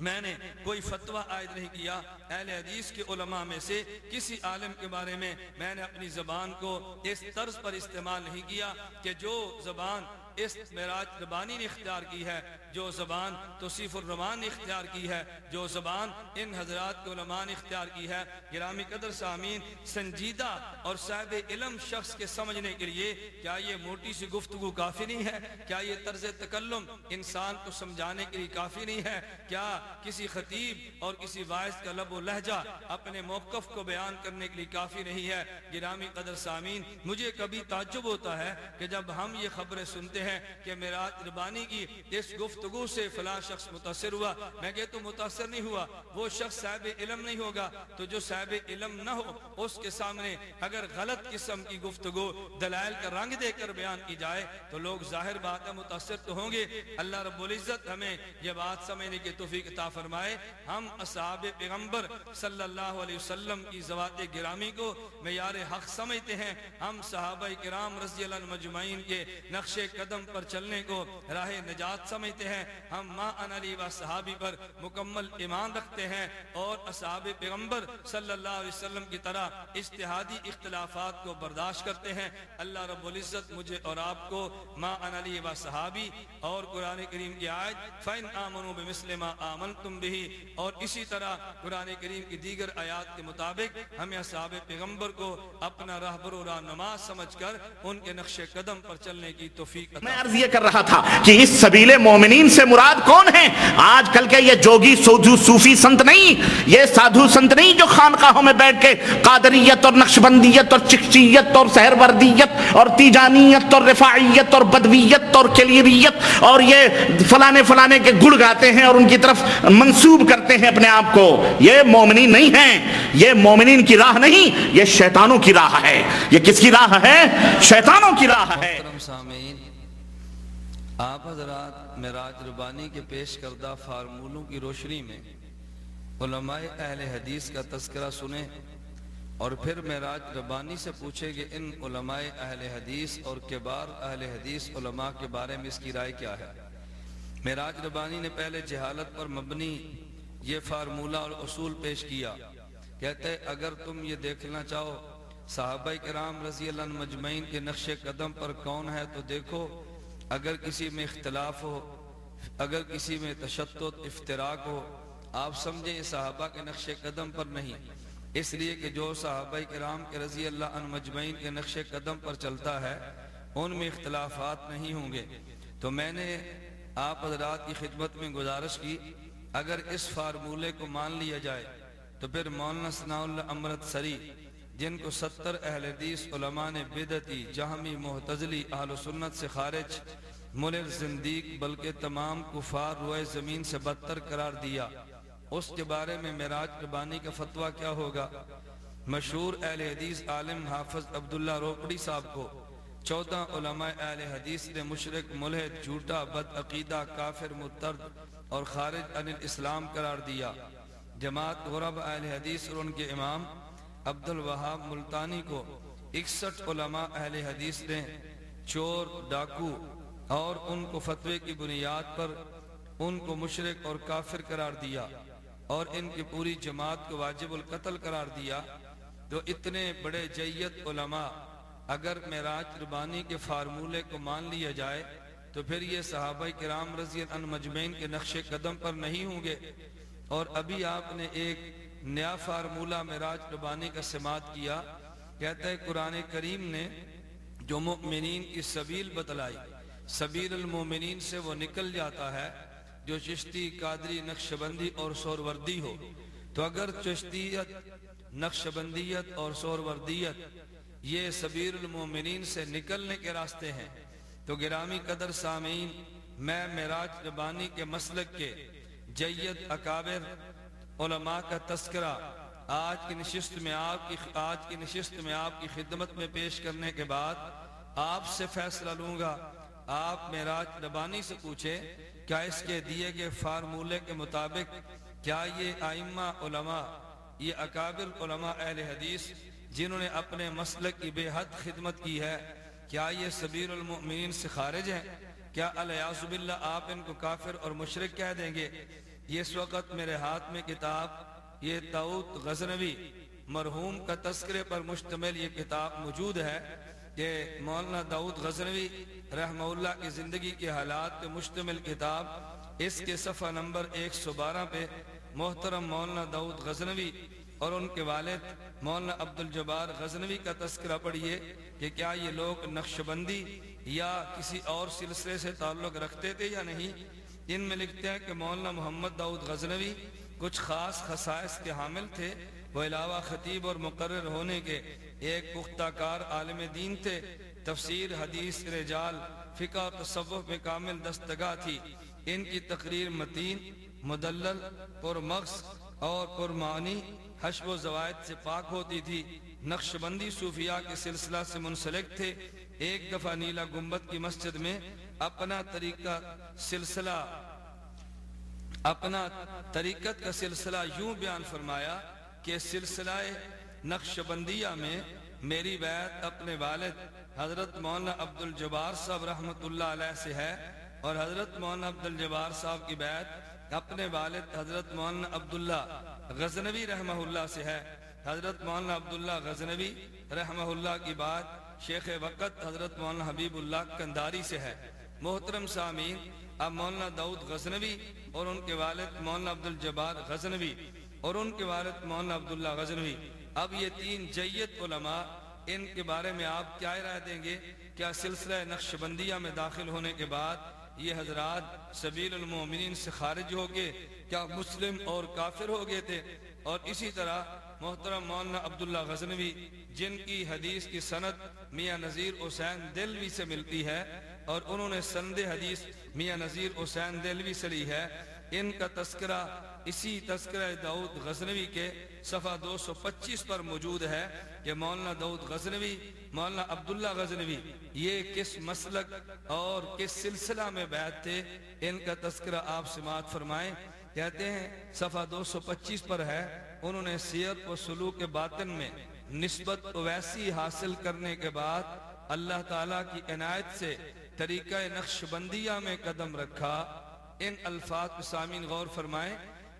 میں نے کوئی فتوہ عائد نہیں کیا۔ اہل حدیث کے علماء میں سے کسی عالم کے بارے میں میں نے اپنی زبان کو اس طرز پر استعمال نہیں کیا کہ جو زبان اس معراج ربانی نے اختیار کی ہے، جو زبان توصیف الرحمان نے اختیار کی ہے، جو زبان ان حضرات کے علماء نے اختیار کی ہے۔ گرامی قدر سامین سنجیدہ اور صاحب علم شخص کے سمجھنے کے لیے کیا یہ موٹی سی گفتگو کافی نہیں ہے؟ کیا یہ طرز تکلم انسان کو سمجھانے کے لیے کافی نہیں ہے؟ کیا کسی خطیب اور کسی باعث کا لب و لہجہ اپنے موقف کو بیان کرنے کے لیے کافی نہیں ہے؟ گرامی قدر سامین مجھے کبھی تعجب ہوتا ہے کہ جب ہم یہ خبریں سنتے ہیں ہیں کہ میراج ربانی کی اس گفتگو سے فلاں شخص متاثر ہوا، میں کہتا ہوں متاثر نہیں ہوا، وہ شخص صاحب علم نہیں ہوگا، تو جو صاحب علم نہ ہو، اس کے سامنے اگر غلط قسم کی گفتگو، دلائل کا رنگ دے کر بیان کی جائے، تو لوگ ظاہر بات ہے متاثر تو ہوں گے۔ اللہ رب العزت ہمیں یہ بات سمجھنے کی توفیق عطا فرمائے۔ ہم اصحاب پیغمبر صلی اللہ علیہ وسلم کی زوات گرامی کو معیار حق سمجھتے ہیں۔ ہم صحابہ کرام رضی اللہ مجمعین کے نقش قدم قدم پر چلنے کو راہ نجات سمجھتے ہیں۔ ہم ما ان علی و صحابی پر مکمل ایمان رکھتے ہیں اور اصحاب پیغمبر صلی اللہ علیہ وسلم کی طرح اجتہادی اختلافات کو برداشت کرتے ہیں۔ اللہ رب العزت مجھے اور آپ کو ما ان علی و صحابی اور قرآن کریم کی آیت فَإِنْ آمَنُوا بِمِثْلِ مَا آمَنْتُمْ بِهِ اور اسی طرح قرآن کریم کی دیگر آیات کے مطابق ہمیں اصحاب پیغمبر کو اپنا رہبر و رہنما سمجھ کر ان کے نقش قدم پر چلنے کی توفیق عطا میں عرض یہ کر رہا تھا کہ اس سبیل مومنین سے مراد کون ہیں؟ آج کل کے یہ جوگی سودھو صوفی سنت نہیں، یہ سادھو سنت نہیں جو خانقاہوں میں بیٹھ کے قادریت اور نقشبندیت اور چکچیت اور سہروردیت اور تیجانیت اور رفاعیت اور بدویت اور کلیریت اور یہ فلانے فلانے کے گڑ گاتے ہیں اور ان کی طرف منسوب کرتے ہیں اپنے آپ کو۔ یہ مومنین نہیں ہیں، یہ مومنین کی راہ نہیں، یہ شیطانوں کی راہ ہے۔ یہ کس کی راہ ہے؟ شیطانوں کی راہ ہے۔ محترم آپ حضرات معراج ربانی کے پیش کردہ فارمولوں کی روشنی میں علماء اہل حدیث کا تذکرہ سنیں اور پھر معراج ربانی سے پوچھے کہ ان علماء اہل حدیث اور کبار اہل حدیث علماء کے بارے میں اس کی رائے کیا ہے؟ معراج ربانی نے پہلے جہالت پر مبنی یہ فارمولہ اور اصول پیش کیا۔ کہتے اگر تم یہ دیکھنا چاہو، صحابہ کرام رضی اللہ عنہ مجمعین کے نقش قدم پر کون ہے تو دیکھو اگر کسی میں اختلاف ہو، اگر کسی میں تشدد، افتراق ہو، آپ سمجھیں صحابہ کے نقش قدم پر نہیں۔ اس لیے کہ جو صحابہ کرام کے رضی اللہ عنہ مجمعین کے نقش قدم پر چلتا ہے، ان میں اختلافات نہیں ہوں گے۔ تو میں نے آپ حضرات کی خدمت میں گزارش کی، اگر اس فارمولے کو مان لیا جائے، تو پھر مولانا ثناء اللہ امرت سری جن کو ستر اہل حدیث علماء نے بدعتی، جہمی محتزلی اہل سنت سے خارج ملر زندیق، بلکہ تمام کفار روئے زمین سے بدتر قرار دیا۔ اس کے بارے میں معراج ربانی کا فتویٰ کیا ہوگا؟ مشہور اہل حدیث عالم حافظ عبداللہ روکڑی صاحب کو۔ چودہ علماء اہل حدیث نے مشرق، ملحد، جھوٹا، بد عقیدہ، کافر، مترد اور خارج عن الاسلام قرار دیا۔ جماعت غرب اہل حدیث اور ان کے امام عبد الوہاب ملتانی کو اکسٹھ علماء اہل حدیث نے چور، ڈاکو اور ان کو فتوے کی بنیاد پر ان کو مشرق اور کافر قرار دیا اور ان کی پوری جماعت کو واجب القتل قرار دیا۔ تو اتنے بڑے جیت علماء، اگر معراج ربانی کے فارمولے کو مان لیا جائے، تو پھر یہ صحابہ کرام رضی اللہ مجمعین کے نقش قدم پر نہیں ہوں گے۔ اور ابھی آپ نے ایک نیا فارمولہ معراج ربانی کا سماعت کیا، کہتا ہے قرآن کریم نے جو مؤمنین کی سبیل بتلائی، سبیل المومنین سے وہ نکل جاتا ہے جو چشتی، قادری، نقشبندی اور سوروردی ہو۔ تو اگر چشتیت، نقشبندیت اور سوروردیت یہ سبیر المومنین سے نکلنے کے راستے ہیں، تو گرامی قدر سامعین، میں معراج ربانی کے مسلک کے جید اکابر علماء کا تذکرہ آج کی نشست میں آپ کی آج کی نشست میں آپ کی خدمت میں پیش کرنے کے بعد آپ سے فیصلہ لوں گا۔ آپ معراج ربانی سے پوچھے کیا اس کے دیے گئے فارمولے کے مطابق کیا یہ آئمہ علماء، یہ اکابر علماء اہل حدیث جنہوں نے اپنے مسلک کی بے حد خدمت کی ہے، کیا یہ سبیر المؤمنین سے خارج ہیں؟ کیا علیہ باللہ آپ ان کو کافر اور مشرق کہہ دیں گے؟ اس وقت میرے ہاتھ میں کتاب، یہ داؤد غزنوی مرحوم کا تذکرے پر مشتمل یہ کتاب موجود ہے کہ مولانا داؤد غزنوی رحمہ اللہ کی زندگی کے حالات پہ مشتمل کتاب، اس کے صفحہ نمبر ایک سو بارہ پہ محترم مولانا داؤد غزنوی اور ان کے والد مولانا عبد الجبار غزنوی کا تذکرہ پڑھیے کہ کیا یہ لوگ نقش بندی یا کسی اور سلسلے سے تعلق رکھتے تھے یا نہیں؟ ان میں لکھتے ہیں کہ مولانا محمد داؤد غزنوی کچھ خاص خصائص کے حامل تھے۔ وہ علاوہ خطیب اور مقرر ہونے کے ایک پختہ کار عالم دین تھے۔ تفسیر، حدیث، رجال، فقہ اور تصوف میں کامل دستگاہ تھی۔ ان کی تقریر متین، مدلل پر مغز اور پرمعنی حشب و زوائد سے پاک ہوتی تھی۔ نقش بندی صوفیاء کے سلسلہ سے منسلک تھے۔ ایک دفعہ نیلا گنبد کی مسجد میں اپنا طریقہ سلسلہ، اپنا طریقت کا سلسلہ یوں بیان فرمایا کہ سلسلہ نقش بندیہ میں میری بیعت اپنے والد حضرت مولانا عبد الجبار صاحب رحمت اللہ علیہ سے ہے اور حضرت مولانا عبد الجبار صاحب کی بیعت اپنے والد حضرت مولانا عبداللہ غزنوی رحمہ اللہ سے ہے۔ حضرت مولانا عبداللہ غزنوی رحمہ اللہ کی بات شیخ وقت حضرت مولانا حبیب اللہ کنداری سے ہے۔ محترم سامین اب مولانا دعود غزنوی اور ان کے والد مولانا عبد الجبار غزنوی اور ان کے والد مولانا عبداللہ غزنوی۔ اب یہ تین جیت علماء، ان کے بارے میں آپ کیا رائے دیں گے؟ کیا سلسلہ نقش بندیہ میں داخل ہونے کے بعد یہ حضرات سبیل المومنین سے خارج ہو گئے؟ کیا مسلم اور کافر ہو گئے تھے؟ اور اسی طرح محترم مولانا عبداللہ غزنوی، جن کی حدیث کی سند میاں نذیر حسین دلوی سے ملتی ہے اور انہوں نے سند حدیث میاں نذیر حسین دلوی سے لی ہے، ان کا تذکرہ اسی تذکرہ دعوت غزنوی کے صفحہ دو سو پچیس پر موجود ہے کہ مولانا دعوت غزنوی، مولانا عبداللہ غزنوی، یہ کس مسلک اور کس سلسلہ میں بیعت تھے؟ ان کا تذکرہ آپ سماعت فرمائیں۔ کہتے ہیں، صفحہ دو سو پچیس پر ہے۔ انہوں نے سیرت و سلوک باطن میں نسبت ویسی حاصل کرنے کے بعد اللہ تعالیٰ کی عنایت سے طریقہ نقش بندیہ میں قدم رکھا۔ ان الفاظ سامین غور فرمائیں۔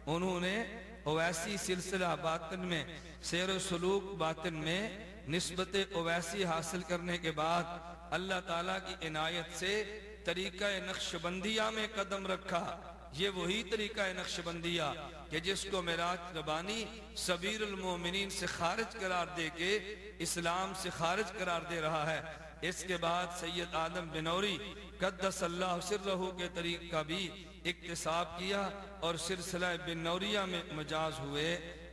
انہوں نے اویسی سلسلہ باطن میں، سیر و سلوک باطن میں نسبت اویسی حاصل کرنے کے بعد اللہ تعالیٰ کی عنایت سے طریقہ نقش بندیہ میں قدم رکھا۔ یہ وہی طریقہ نقش بندیہ کہ جس کو میراج ربانی سبیر المومنین سے خارج قرار دے کے اسلام سے خارج قرار دے رہا ہے۔ اس کے بعد سید آدم بنوری قدس اللہ سرہو کے طریق کا بھی اقتصاب کیا اور سلسلہ بن نوریہ میں مجاز ہوئے۔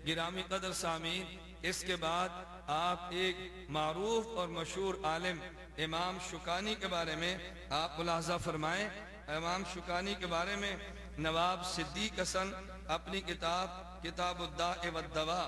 گرامی قدر سامین اس کے بعد آپ ایک معروف اور مشہور عالم امام شکانی کے بارے میں آپ ملاحظہ فرمائیں۔ امام شکانی کے بارے میں نواب صدیق حسن اپنی کتاب کتاب الداء والدوا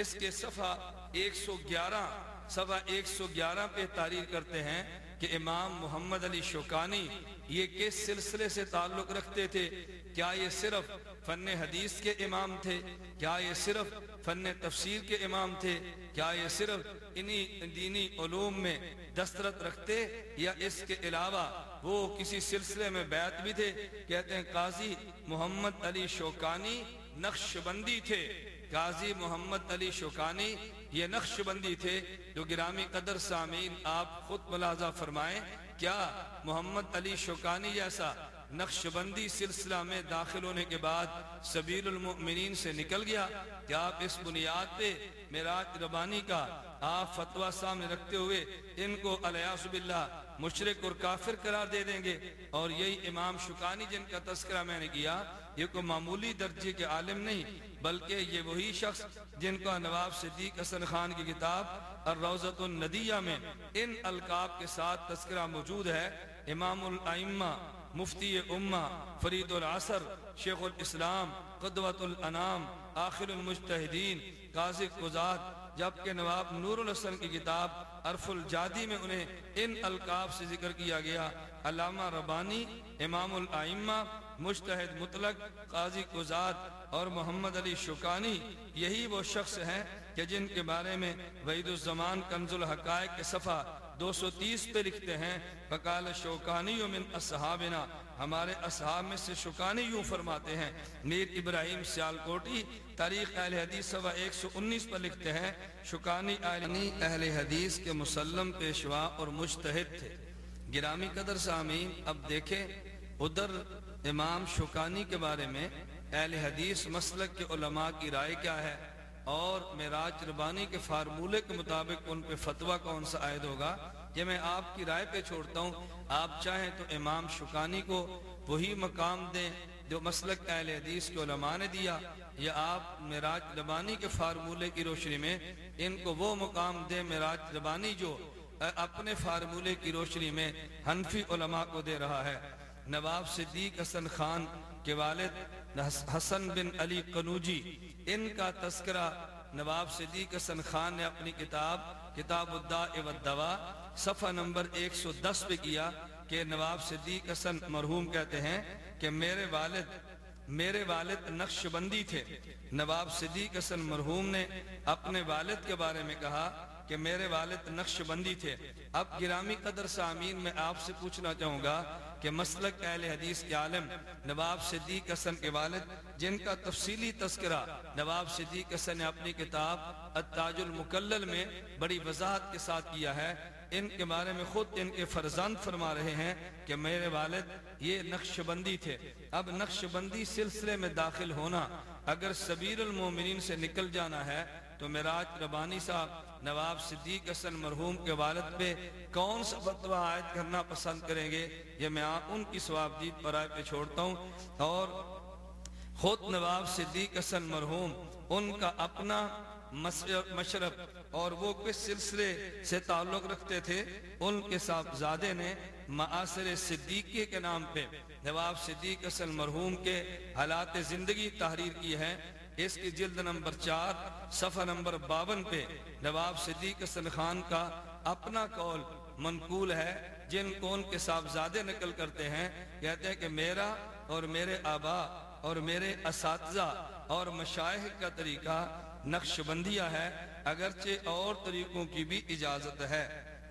اس کے صفحہ ایک سو گیارہ، صفحہ ایک سو گیارہ پہ تحریر کرتے ہیں کہ امام محمد علی شوکانی یہ کس سلسلے سے تعلق رکھتے تھے؟ کیا یہ صرف فن حدیث کے امام تھے؟ کیا یہ صرف فن تفسیر کے امام تھے؟ کیا یہ صرف انہی دینی علوم میں دسترت رکھتے یا اس کے علاوہ وہ کسی سلسلے میں بیعت بھی تھے۔ کہتے ہیں قاضی محمد علی شوکانی نقش بندی تھے۔ قاضی محمد علی شوکانی یہ نقش بندی تھے۔ جو گرامی قدر سامین آپ خود ملازہ فرمائیں، کیا محمد علی شوکانی جیسا نقش بندی سلسلہ میں داخل ہونے کے بعد سبیل المؤمنین سے نکل گیا کیا آپ اس بنیاد پہ میراج ربانی کا آپ فتوہ سامنے رکھتے ہوئے ان کو علیہ باللہ مشرق اور کافر قرار دے دیں گے اور یہی امام شکانی جن کا تذکرہ میں نے کیا، یہ کوئی معمولی درجے کے عالم نہیں، بلکہ یہ وہی شخص جن کا نواب صدیق حسن خان کی کتاب الروزت الندیہ میں ان القاب کے ساتھ تذکرہ موجود ہے، امام الائمہ مفتی امہ فرید العصر، شیخ الاسلام قدوت الانام آخر المجتہدین، قاضی قزاد جبکہ نواب نور الحسن کی کتاب عرف الجادی میں انہیں ان القاب سے ذکر کیا گیا، علامہ ربانی، امام الائمہ، مجتہد مطلق، قاضی قزاد اور محمد علی شکانی یہی وہ شخص ہیں کہ جن کے بارے میں وحید الزمان کنز الحقائق کے صفحہ دو سو تیس پہ لکھتے ہیں، فقال شوکانی من اصحابنا ہمارے اصحاب میں سے شکانی یوں فرماتے ہیں، میر ابراہیم سیال کوٹی تاریخ اہل حدیث صفحہ ایک سو انیس پر لکھتے ہیں شکانی اہل حدیث کے مسلم پیشوا اور مجتہد تھے۔ گرامی قدر سامین اب دیکھیں ادھر امام شکانی کے بارے میں اہل حدیث مسلک کے علماء کی رائے کیا ہے۔ اور میراج ربانی کے فارمولے کے مطابق ان پہ فتوہ کون سا عائد ہوگا؟ یہ میں آپ کی رائے پہ چھوڑتا ہوں۔ آپ چاہیں تو امام شکانی کو وہی مقام دیں جو مسلک اہل حدیث کے علماء نے دیا، یا آپ معراج ربانی کے فارمولے کی روشنی میں ان کو وہ مقام دے معراج ربانی جو اپنے فارمولے کی روشنی میں حنفی علماء کو دے رہا ہے۔ نواب صدیق حسن خان کے والد حسن بن علی قنوجی، ان کا تذکرہ نواب صدیق حسن خان نے اپنی کتاب کتاب الدعا صفحہ نمبر 110 پہ کیا کہ نواب صدیق حسن مرحوم کہتے ہیں کہ میرے والد میرے والد نقش بندی تھے۔ نواب صدیق حسن مرحوم نے اپنے والد کے بارے میں کہا کہ میرے والد نقش بندی تھے۔ اب گرامی قدر سامین میں آپ سے پوچھنا چاہوں گا کہ مسلک اہل حدیث کے عالم نواب صدیق حسن کے والد، جن کا تفصیلی تذکرہ نواب صدیق حسن نے اپنی کتاب التاج المکلل میں بڑی وضاحت کے ساتھ کیا ہے، ان کے بارے میں خود ان کے فرزند فرما رہے ہیں کہ میرے والد یہ نقش بندی تھے۔ اب نقش بندی سلسلے میں داخل ہونا، اگر سبیر المومنین سے نکل جانا ہے تو میراج ربانی صاحب، نواب صدیق حسن مرحوم کے والد پہ کون سا فتوہ عائد کرنا پسند کریں گے؟ یہ میں آپ ان کی سوابدید پر پہ چھوڑتا ہوں۔ اور خود نواب صدیق حسن مرحوم، ان کا اپنا مشرف اور وہ کس سلسلے سے تعلق رکھتے تھے؟ ان کے صاحبزادے نے معاصر صدیقی کے نام پہ نواب صدیق حسن مرحوم کے حالات زندگی تحریر کی ہے اس کی جلد نمبر چار، صفحہ نمبر باون پہ نواب صدیق حسن خان کا اپنا قول منقول ہے، جن کو ان کے صاحبزادے نقل کرتے ہیں، کہتے ہیں کہ میرا اور میرے آبا اور میرے اساتذہ اور مشائح کا طریقہ نقش بندیہ ہے، اگرچہ اور طریقوں کی بھی اجازت ہے۔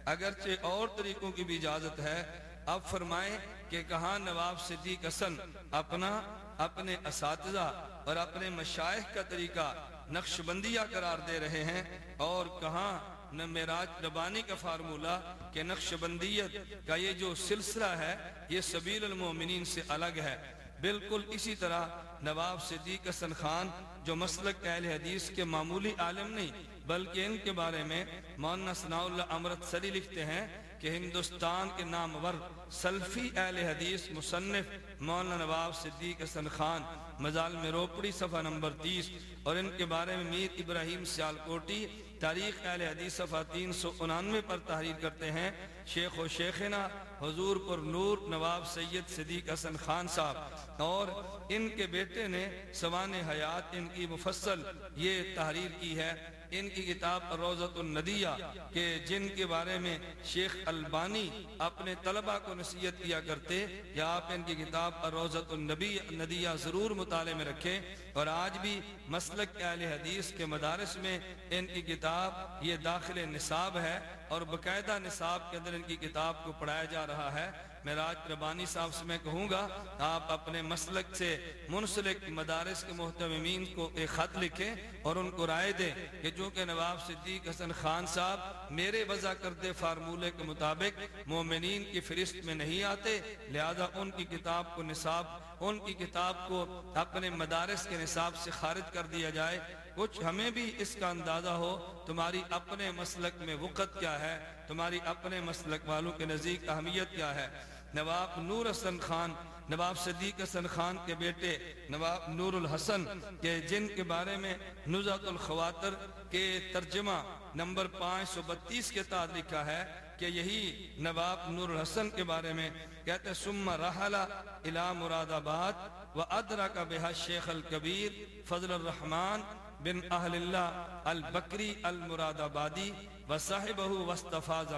اگرچہ اور طریقوں کی بھی اجازت ہے، اب فرمائیں کہ کہاں نواب صدیق حسن اپنا اپنے اساتذہ اور اپنے مشائح کا طریقہ نقش بندیہ قرار دے رہے ہیں اور کہاں میراج ربانی کا فارمولہ کہ نقش بندیت کا یہ جو سلسلہ ہے یہ سبیل المومنین سے الگ ہے۔ بالکل اسی طرح نواب صدیق حسن خان جو مسلک اہل حدیث کے معمولی عالم نہیں بلکہ ان کے بارے میں مولانا ثناء اللہ امرت سری لکھتے ہیں کہ ہندوستان کے نامور سلفی اہل حدیث مصنف مولانا نواب صدیق حسن خان، مزال میں روپڑی صفحہ نمبر تیس اور ان کے بارے میں میر ابراہیم سیالکوٹی تاریخ اہل حدیث صفحہ تین سو انانوے پر تحریر کرتے ہیں۔ شیخ و شیخنا حضور پر نور نواب سید صدیق حسن خان صاحب اور ان کے بیٹے نے سوان حیات ان کی مفصل یہ تحریر کی ہے۔ ان کی کتاب روزت الندیہ کہ جن کے بارے میں شیخ البانی اپنے طلبہ کو نصیحت کیا کرتے، کہ آپ ان کی کتاب روزت النبی، ندیہ ضرور مطالعے میں رکھیں۔ اور آج بھی مسلک اہل حدیث کے مدارس میں ان کی کتاب یہ داخل نصاب ہے اور باقاعدہ نصاب کے اندر ان کی کتاب کو پڑھایا جا رہا ہے۔ میں راج ربانی صاحب سے میں کہوں گا، آپ اپنے مسلک سے منسلک مدارس کے محتمین کو ایک خط لکھیں اور ان کو رائے دیں کہ جو کہ نواب صدیق حسن خان صاحب میرے وضع کردے فارمولے کے مطابق مومنین کی فرست میں نہیں آتے، لہذا ان کی کتاب کو نصاب، ان کی کتاب کو اپنے مدارس کے نصاب سے خارج کر دیا جائے۔ کچھ ہمیں بھی اس کا اندازہ ہو، تمہاری اپنے مسلک میں وقت کیا ہے، تمہاری اپنے مسلک والوں کے نزدیک اہمیت کیا ہے۔ نواب نور حسن خان، نواب صدیق حسن خان کے بیٹے نواب نور الحسن کے، جن کے بارے میں نزت الخواتر کے ترجمہ نمبر پانچ سو بتیس کے تحت لکھا ہے کہ یہی نواب نور الحسن کے بارے میں کہتے سم رحلا الى مراد آباد و ادرا کا بحا شیخ الکبیر فضل الرحمن بن اہل اللہ البکری المراد آبادی و صاحب وصطفاظ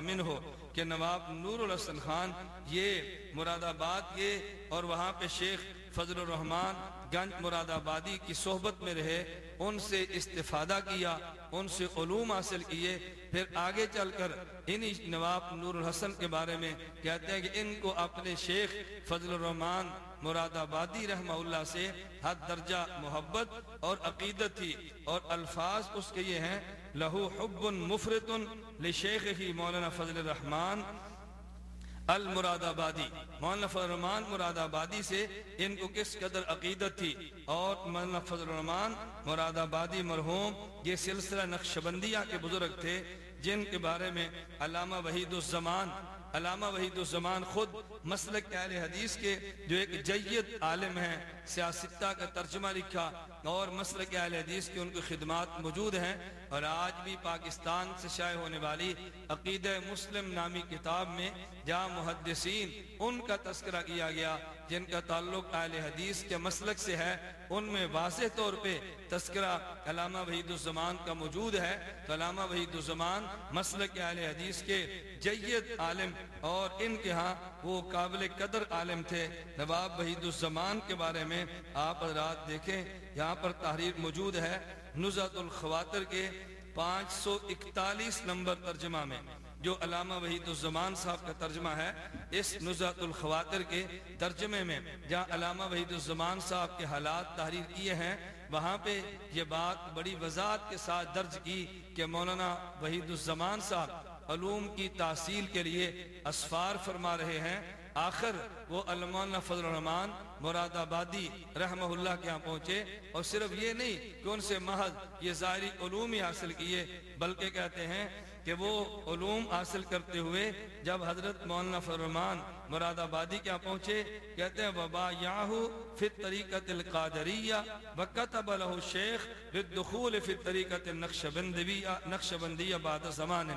کہ نواب نور الحسن خان یہ مراد آباد یہ اور وہاں پہ شیخ فضل الرحمان گنج مراد آبادی کی صحبت میں رہے، ان سے استفادہ کیا، ان سے علوم حاصل کیے، پھر آگے چل کر انہی نواب نور الحسن کے بارے میں کہتے ہیں کہ ان کو اپنے شیخ فضل الرحمان مراد آبادی رحمہ اللہ سے حد درجہ محبت اور عقیدت تھی اور الفاظ اس کے یہ ہیں، لہو حب مفرت لشیخ ہی مولانا فضل الرحمان المراد آبادی مولانا فضل الرحمان مراد آبادی سے ان کو کس قدر عقیدت تھی؟ اور مولانا فضل الرحمان مراد آبادی مرحوم یہ سلسلہ نقشبندیہ کے بزرگ تھے جن کے بارے میں علامہ وحید الزمان علامہ وحید الزمان خود مسلک اہل حدیث کے جو ایک جید عالم ہیں سیاستہ کا ترجمہ لکھا اور مسلک اہل حدیث کی ان کی خدمات موجود ہیں اور آج بھی پاکستان سے شائع ہونے والی عقید مسلم نامی کتاب میں جہاں محدثین ان کا تذکرہ کیا گیا جن کا تعلق اہل حدیث کے مسلک سے ہے۔ ان میں واضح طور پہ تذکرہ علامہ وحید الزمان کا موجود ہے۔ تو علامہ وحید الزمان مسلک اہل حدیث کے جید عالم اور ان کے ہاں وہ قابل قدر عالم تھے۔ نواب وحید الزمان کے بارے میں میں آپ حضرات دیکھیں، یہاں پر تحریر موجود ہے نزت الخواتر کے پانچ سو اکتالیس نمبر ترجمہ میں، جو علامہ وحید الزمان صاحب کا ترجمہ ہے، اس نزت الخواتر کے ترجمے میں، جہاں علامہ وحید الزمان صاحب کے حالات تحریر کیے ہیں، وہاں پہ یہ بات بڑی وضاحت کے ساتھ درج کی کہ مولانا وحید الزمان صاحب علوم کی تحصیل کے لیے اسفار فرما رہے ہیں۔ آخر وہ علمان فضل الرحمان مراد آبادی رحمہ اللہ کے ہاں پہنچے اور صرف یہ نہیں کہ ان سے محض یہ ظاہری علوم ہی حاصل کیے، بلکہ کہتے ہیں کہ وہ علوم حاصل کرتے ہوئے جب حضرت مولانا فرمان مراد آبادی کیا پہنچے، کہتے ہیں، وبا یاہو فی طریقت القادریہ وکتب له شیخ للدخول فی طریقت النقشبندیہ نقشبندیہ بعد زمان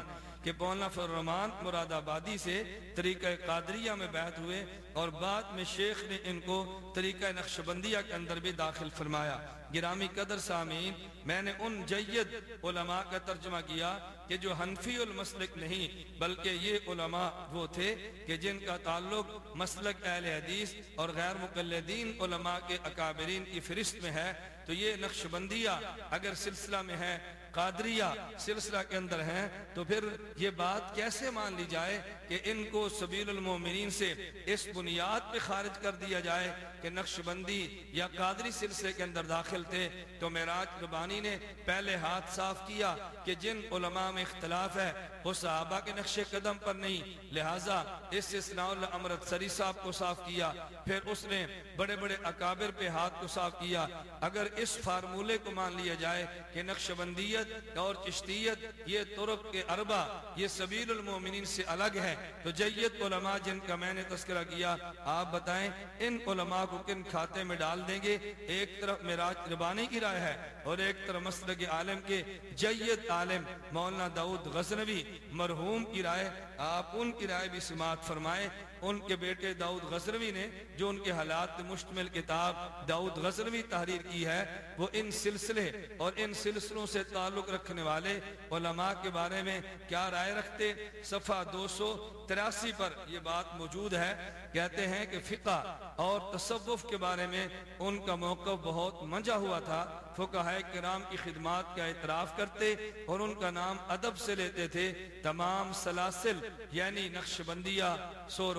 کہ مولانا فرمان مراد آبادی سے طریقہ قادریہ میں بیعت ہوئے اور بعد میں شیخ نے ان کو طریقہ نقشبندیہ کے اندر بھی داخل فرمایا۔ گرامی قدر سامین میں نے ان جید علماء کا ترجمہ کیا کہ جو حنفی المسلک نہیں، بلکہ یہ علماء وہ تھے کہ جن کا تعلق مسلک اہل حدیث اور غیر مقلدین علماء کے اکابرین کی فرست میں ہے۔ تو یہ نقشبندیہ اگر سلسلہ میں ہے قادریہ سلسلہ کے اندر ہیں، تو پھر یہ بات کیسے مان لی جائے کہ ان کو سبیل المومنین سے اس بنیاد پہ خارج کر دیا جائے کہ نقش بندی یا قادری سلسلے کے اندر داخل تھے؟ تو میراج ربانی نے پہلے ہاتھ صاف کیا کہ جن علماء میں اختلاف ہے، وہ صحابہ کے نقش قدم پر نہیں، لہٰذا اس سے اللہ امرت سری صاحب کو صاف کیا۔ پھر اس نے بڑے بڑے اکابر پہ ہاتھ کو صاف کیا۔ اگر اس فارمولے کو مان لیا جائے کہ نقش بندیت اور چشتیت، یہ ترک کے اربا یہ سبیل المومنین سے الگ ہے تو جید علماء جن کا میں نے تذکرہ کیا، آپ بتائیں ان علماء کو کن کھاتے میں ڈال دیں گے؟ ایک طرف میراج ربانی کی رائے ہے اور ایک طرف مسلک عالم کے جید عالم مولانا داؤد غزنوی مرحوم کی رائے، آپ ان کی رائے بھی سماعت فرمائیں۔ ان کے بیٹے داؤد غزروی نے جو ان کے حالات مشتمل کتاب داؤد غزروی تحریر کی ہے، وہ ان سلسلے اور ان سلسلوں سے تعلق رکھنے والے علماء کے بارے میں کیا رائے رکھتے؟ صفحہ دو سو تراسی پر یہ بات موجود ہے۔ کہتے ہیں کہ فقہ اور تصوف کے بارے میں ان کا موقع بہت منجا ہوا تھا۔ فقہ کرام کی خدمات کا اعتراف کرتے اور ان کا نام ادب سے لیتے تھے۔ تمام سلاسل یعنی نقش بندیہ سور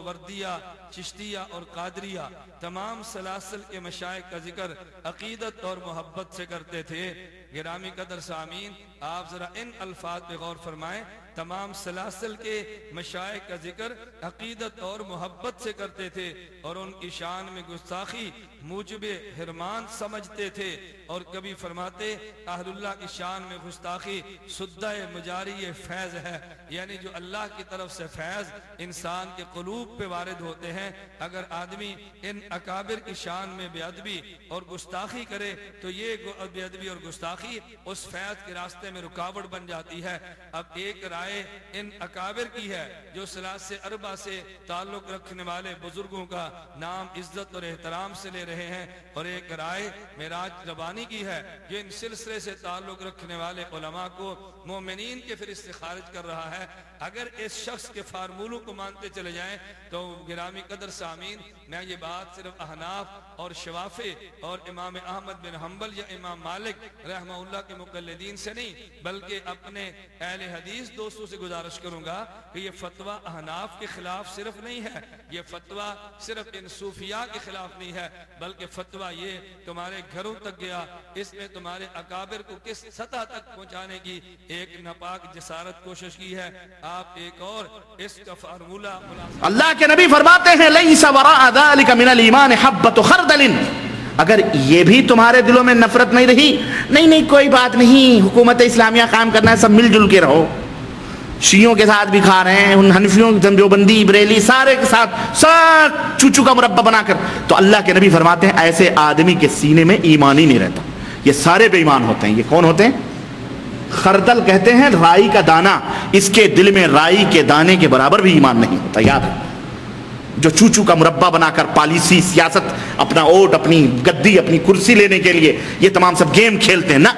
چشتیہ اور قادریہ، تمام سلاسل کے مشائق کا ذکر عقیدت اور محبت سے کرتے تھے۔ گرامی قدر سامین آپ ذرا ان الفاظ پہ غور فرمائیں۔ تمام سلاسل کے مشائق کا ذکر عقیدت اور محبت سے کرتے تھے اور ان کی شان میں گستاخی موجب حرمان سمجھتے تھے اور کبھی فرماتے اہل اللہ کی شان میں گستاخی سدہ مجاری فیض ہے یعنی جو اللہ کی طرف سے فیض انسان کے قلوب پہ وارد ہوتے ہیں۔ اگر آدمی ان اکابر کی شان میں بے ادبی اور گستاخی کرے تو یہ بے ادبی اور گستاخی اس فیض کے راستے میں رکاوٹ بن جاتی ہے۔ اب ایک رائے ان اکابر کی ہے جو سلاس اربا سے تعلق رکھنے والے بزرگوں کا نام عزت اور احترام سے لے رہے ہیں اور ایک رائے میراج ربانی کی ہے جو ان سلسلے سے تعلق رکھنے والے علماء کو مومنین کے پھر اس سے خارج کر رہا ہے۔ اگر اس شخص کے فارمولوں کو مانتے چلے جائیں تو گرامی قدر سامین میں یہ بات صرف احناف اور شوافے اور امام احمد بن حنبل یا امام مالک رحمہ اللہ کے مقلدین سے نہیں، بلکہ اپنے اہل حدیث دوستوں سے گزارش کروں گا کہ یہ فتوہ احناف کے خلاف صرف نہیں ہے، یہ فتوہ صرف ان صوفیاء کے خلاف نہیں ہے، بلکہ فتوہ یہ تمہارے گھروں تک گیا، اس میں تمہارے اکابر کو کس سطح تک پہنچانے کی ایک نپاک جسارت کوشش کی ہے آپ ایک اور اس کا فارمولہ اللہ کے نبی فرماتے ہیں لیس وراء ذلك من الایمان حبت خردل۔ اگر یہ بھی تمہارے دلوں میں نفرت نہیں رہی، نہیں نہیں، کوئی بات نہیں، حکومت اسلامیہ قائم کرنا ہے، سب مل جل کے رہو۔ شیوں کے ساتھ بھی کھا رہے ہیں، ان حنفیوں دیوبندی بریلی، سارے کے ساتھ سب چوچو کا مربع بنا کر۔ تو اللہ کے نبی فرماتے ہیں، ایسے آدمی کے سینے میں ایمان ہی نہیں رہتا۔ یہ سارے بے ایمان ہوتے ہیں۔ یہ کون ہوتے ہیں؟ خردل کہتے ہیں رائی کا دانا، اس کے دل میں رائی کے دانے کے برابر بھی ایمان نہیں ہوتا، یاد ہے؟ جو چوچو کا مربع بنا کر پالیسی، سیاست، اپنا اوٹ، اپنی گدی، اپنی کرسی لینے کے لیے یہ تمام سب گیم کھیلتے ہیں نا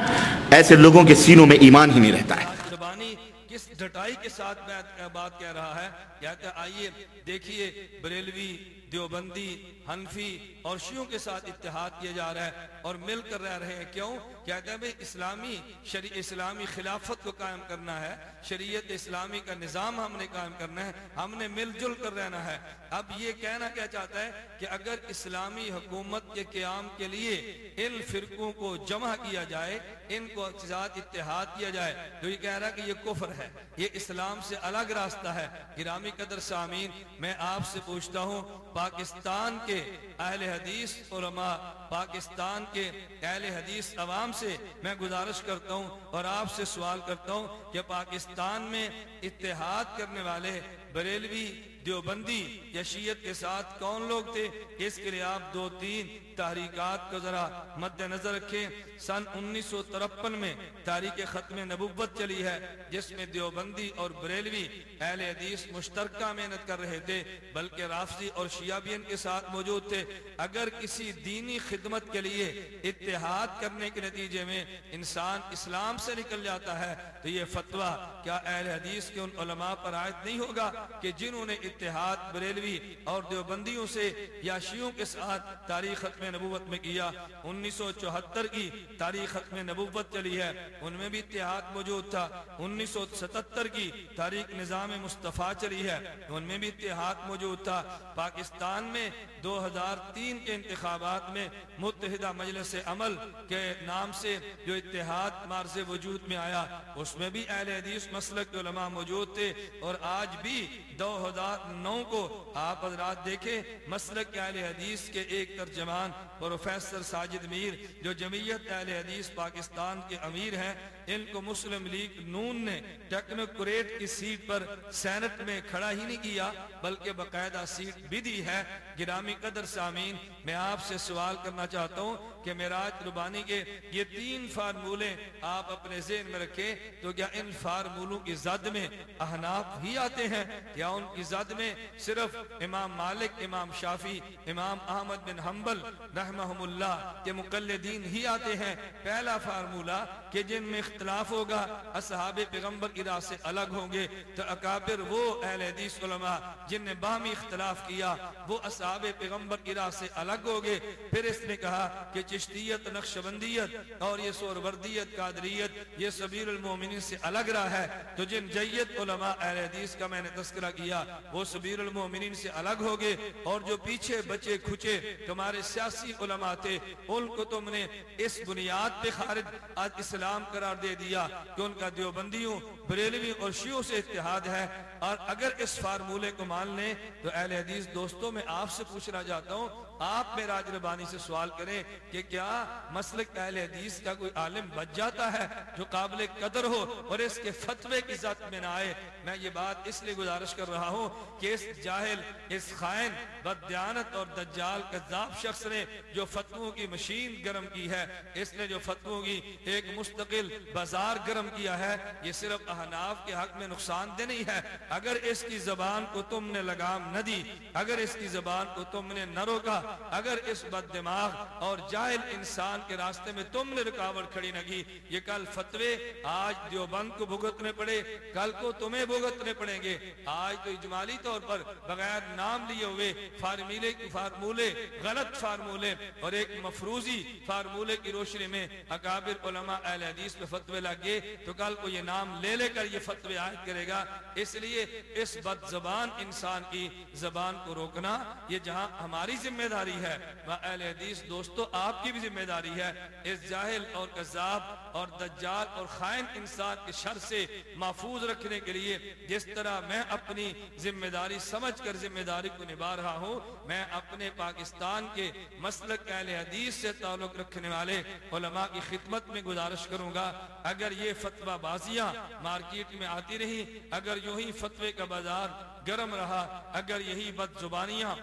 ایسے لوگوں کے سینوں میں ایمان ہی نہیں رہتا ہے۔ زبانی کس ڈٹائی کے ساتھ میں بات کہہ رہا ہے؟ کہتا ہے آئیے دیکھیے، بریلوی دیوبندی، حنفی اور شیعوں کے ساتھ اتحاد کیا جا رہا ہے اور مل کر رہ رہے ہیں۔ کیوں؟ کہتے ہیں بھئی اسلامی شریع اسلامی خلافت کو قائم کرنا ہے، شریعت اسلامی کا نظام ہم نے قائم کرنا ہے، ہم نے مل جل کر رہنا ہے۔ اب یہ کہنا کیا چاہتا ہے کہ اگر اسلامی حکومت کے قیام کے لیے ان فرقوں کو جمع کیا جائے ان کو ساتھ اتحاد کیا جائے، تو یہ کہہ رہا کہ یہ کفر ہے، یہ اسلام سے الگ راستہ ہے۔ گرامی قدر سامین میں آپ سے پوچھتا ہوں، پاکستان کے اہل حدیث علماء، پاکستان کے اہل حدیث عوام سے میں گزارش کرتا ہوں اور آپ سے سوال کرتا ہوں کہ پاکستان میں اتحاد کرنے والے بریلوی دیوبندی یا شیعت کے ساتھ کون لوگ تھے؟ اس کے لیے آپ دو تین تحریکات کو ذرا مد نظر رکھیں۔ سن انیس سو ترپن میں تاریخ ختم نبوت چلی ہے، جس میں دیوبندی اور بریلوی اہل حدیث مشترکہ محنت کر رہے تھے، بلکہ رافضی اور شیعہ بھی ان کے ساتھ موجود تھے۔ اگر کسی دینی خدمت کے لیے اتحاد کرنے کے نتیجے میں انسان اسلام سے نکل جاتا ہے، تو یہ فتویٰ کیا اہل حدیث کے ان علماء پر عائد نہیں ہوگا کہ جنہوں نے اتحاد بریلوی اور دیوبندیوں سے یا شیعوں کے ساتھ تاریخ ختم نبوت میں کیا۔ انیس سو چوہتر کی تاریخ ختم نبوت چلی ہے۔ ان میں بھی اتحاد موجود تھا۔ انیس سو ستتر کی تاریخ نظام مصطفیٰ چلی ہے۔ ان میں بھی اتحاد موجود تھا۔ پاکستان میں دو ہزار تین کے انتخابات میں متحدہ مجلس عمل کے نام سے جو اتحاد مارز وجود میں آیا، اس میں بھی اہل حدیث مسلک کے علماء موجود تھے۔ اور آج بھی دو ہزار نو کو آپ حضرات دیکھیں، مسلک کے اہل حدیث کے ایک ترجمان پروفیسر ساجد میر جو جمعیت اہل حدیث پاکستان کے امیر ہیں ان کو مسلم لیگ نون نے ٹیکنوکریٹ کی سیٹ پر سینٹ میں کھڑا ہی نہیں کیا، بلکہ باقاعدہ سیٹ بھی دی ہے۔ گرامی قدر سامین میں آپ سے سوال کرنا چاہتا ہوں کہ میراج ربانی کے یہ تین فارمولے آپ اپنے ذہن میں رکھیں تو کیا ان فارمولوں کی زد میں احناف ہی آتے ہیں؟ یا ان کی زد میں صرف امام مالک، امام شافی امام احمد بن حنبل رحمہم اللہ کے مقلدین ہی آتے ہیں؟ پہلا فارمولہ کہ جن میں اختلاف ہوگا، اصحاب پیغمبر کی راہ سے الگ ہوں گے۔ تو اکابر وہ اہل حدیث علماء جن نے باہمی اختلاف کیا، وہ اصحاب پیغمبر کی راہ سے الگ ہو ہوگے پھر اس نے کہا کہ چشتیت، نقشبندیت اور یہ سوروردیت، قادریت، یہ سبیل المومنین سے الگ راہ ہے۔ تو جن جیت علماء اہل حدیث کا میں نے تذکرہ کیا، وہ سبیل المومنین سے الگ ہو ہوگے اور جو پیچھے بچے کھچے تمہارے سیاسی علماء تھے، ان کو تم نے اس بنیاد پہ خارج، آج اسلام قرار دے دیا کہ ان کا دیوبندیوں، بریلوی اور شیعوں سے اتحاد ہے۔ اور اگر اس فارمولے کو مان لیں تو اہل حدیث دوستوں میں آپ سے پوچھنا چاہتا ہوں آپ میں راج ربانی سے سوال کریں کہ کیا مسلک اہل حدیث کا کوئی عالم بچ جاتا ہے جو قابل قدر ہو اور اس کے فتوے کی ذات میں نہ آئے؟ میں یہ بات اس لیے گزارش کر رہا ہوں کہ اس جاہل، اس خائن بدیانت اور دجال کذاب شخص نے جو فتووں کی مشین گرم کی ہے، اس نے جو فتووں کی ایک مستقل بازار گرم کیا ہے، یہ صرف احناف کے حق میں نقصان دہ نہیں ہے۔ اگر اس کی زبان کو تم نے لگام نہ دی، اگر اس کی زبان کو تم نے نہ روکا اگر اس بد دماغ اور جاہل انسان کے راستے میں تم نے رکاوٹ کھڑی نہ کی، یہ کل فتوے آج دیوبند کو بھگتنے پڑے، کل کو تمہیں بھگتنے پڑیں گے۔ آج تو اجمالی طور پر بغیر نام لیے ہوئے فارمولے کی فارمولے، غلط فارمولے اور ایک مفروضی فارمولے کی روشنی میں اکابر علماء اہل حدیث پہ فتوے لگے تو کل کو یہ نام لے لے کر یہ فتوے عائد کرے گا۔ اس لیے اس بد زبان انسان کی زبان کو روکنا، یہ جہاں ہماری ذمہ داری ہے۔ وہ اہل حدیث، دوستو، آپ کی بھی ذمہ داری ہے۔ اس جاہل اور قذاب اور دجال اور خائن انسان کے شر سے محفوظ رکھنے کے لیے جس طرح میں اپنی ذمہ داری، سمجھ کر ذمہ داری کو نبھا رہا ہوں، میں اپنے پاکستان کے مسلک اہل حدیث سے تعلق رکھنے والے علماء کی خدمت میں گزارش کروں گا۔ اگر یہ فتوہ بازیاں مارکیٹ میں آتی رہی اگر یوں ہی فتوے کا بازار گرم رہا، اگر یہی بد زبانیاں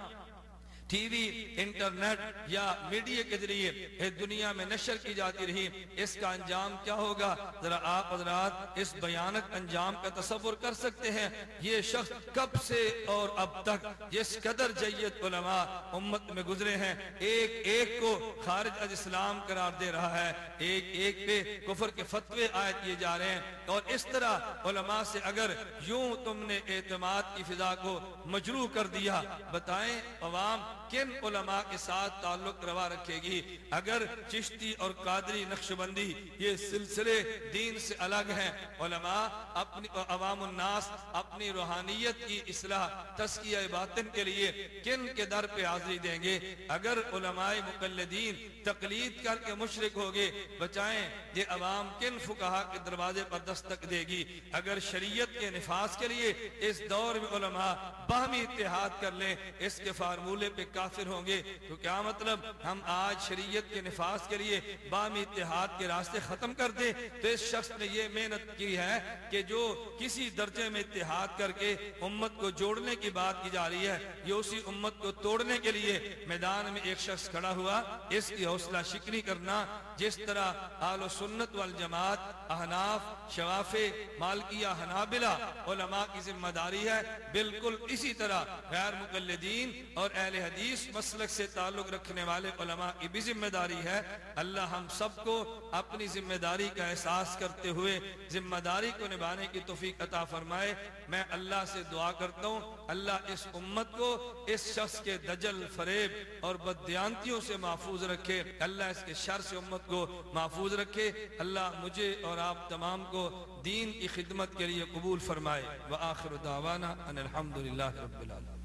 ٹی وی، انٹرنیٹ یا میڈیا کے ذریعے اس دنیا میں نشر کی جاتی رہی۔ اس کا انجام کیا ہوگا؟ ذرا آپ حضرات اس بیانک انجام کا تصور کر سکتے ہیں۔ یہ شخص کب سے اور اب تک جس قدر جیت علماء امت میں گزرے ہیں، ایک ایک کو خارج از اسلام قرار دے رہا ہے۔ ایک ایک پہ کفر کے فتوے آئے کیے جا رہے ہیں۔ اور اس طرح علماء سے اگر یوں تم نے اعتماد کی فضا کو مجروح کر دیا، بتائیں عوام کن علماء کے ساتھ تعلق روا رکھے گی؟ اگر چشتی اور قادری نقش بندی یہ سلسلے دین سے الگ ہیں، علماء اپنی عوام الناس اپنی روحانیت کی اصلاح تسکیہ باطن کے لیے کن کے در پہ حاضری دیں گے؟ اگر علماء مقلدین تقلید کر کے مشرق ہوگے بچائیں یہ عوام کن فقہا کے دروازے پر دستک دے گی؟ اگر شریعت کے نفاذ کے لیے اس دور میں علماء باہمی اتحاد کر لیں، اس کے فارمولے پہ کافر ہوں گے، تو کیا مطلب؟ ہم آج شریعت کے نفاذ کے لیے بامی اتحاد کے راستے ختم کر دیں۔ تو اس شخص نے یہ محنت کی ہے کہ جو کسی درجے میں اتحاد کر کے امت کو جوڑنے کی بات کی جا رہی ہے، یہ اسی امت کو توڑنے کے لیے میدان میں ایک شخص کھڑا ہوا، اس کی حوصلہ شکنی کرنا۔ جس طرح آل و سنت والجماعت، احناف، شواف مالکیہ، حنابلہ علماء کی ذمہ داری ہے، بالکل اسی طرح غیر مقلدین اور اہل حدیث حدیث مسلک سے تعلق رکھنے والے علماء کی بھی ذمہ داری ہے۔ اللہ ہم سب کو اپنی ذمہ داری کا احساس کرتے ہوئے ذمہ داری کو نبھانے کی توفیق عطا فرمائے۔ میں اللہ سے دعا کرتا ہوں۔ اللہ اس امت کو اس شخص کے دجل، فریب اور بدیانتیوں سے محفوظ رکھے۔ اللہ اس کے شر سے امت کو محفوظ رکھے۔ اللہ مجھے اور آپ تمام کو دین کی خدمت کے لیے قبول فرمائے۔ وآخر دعوانا ان الحمدللہ رب العالمين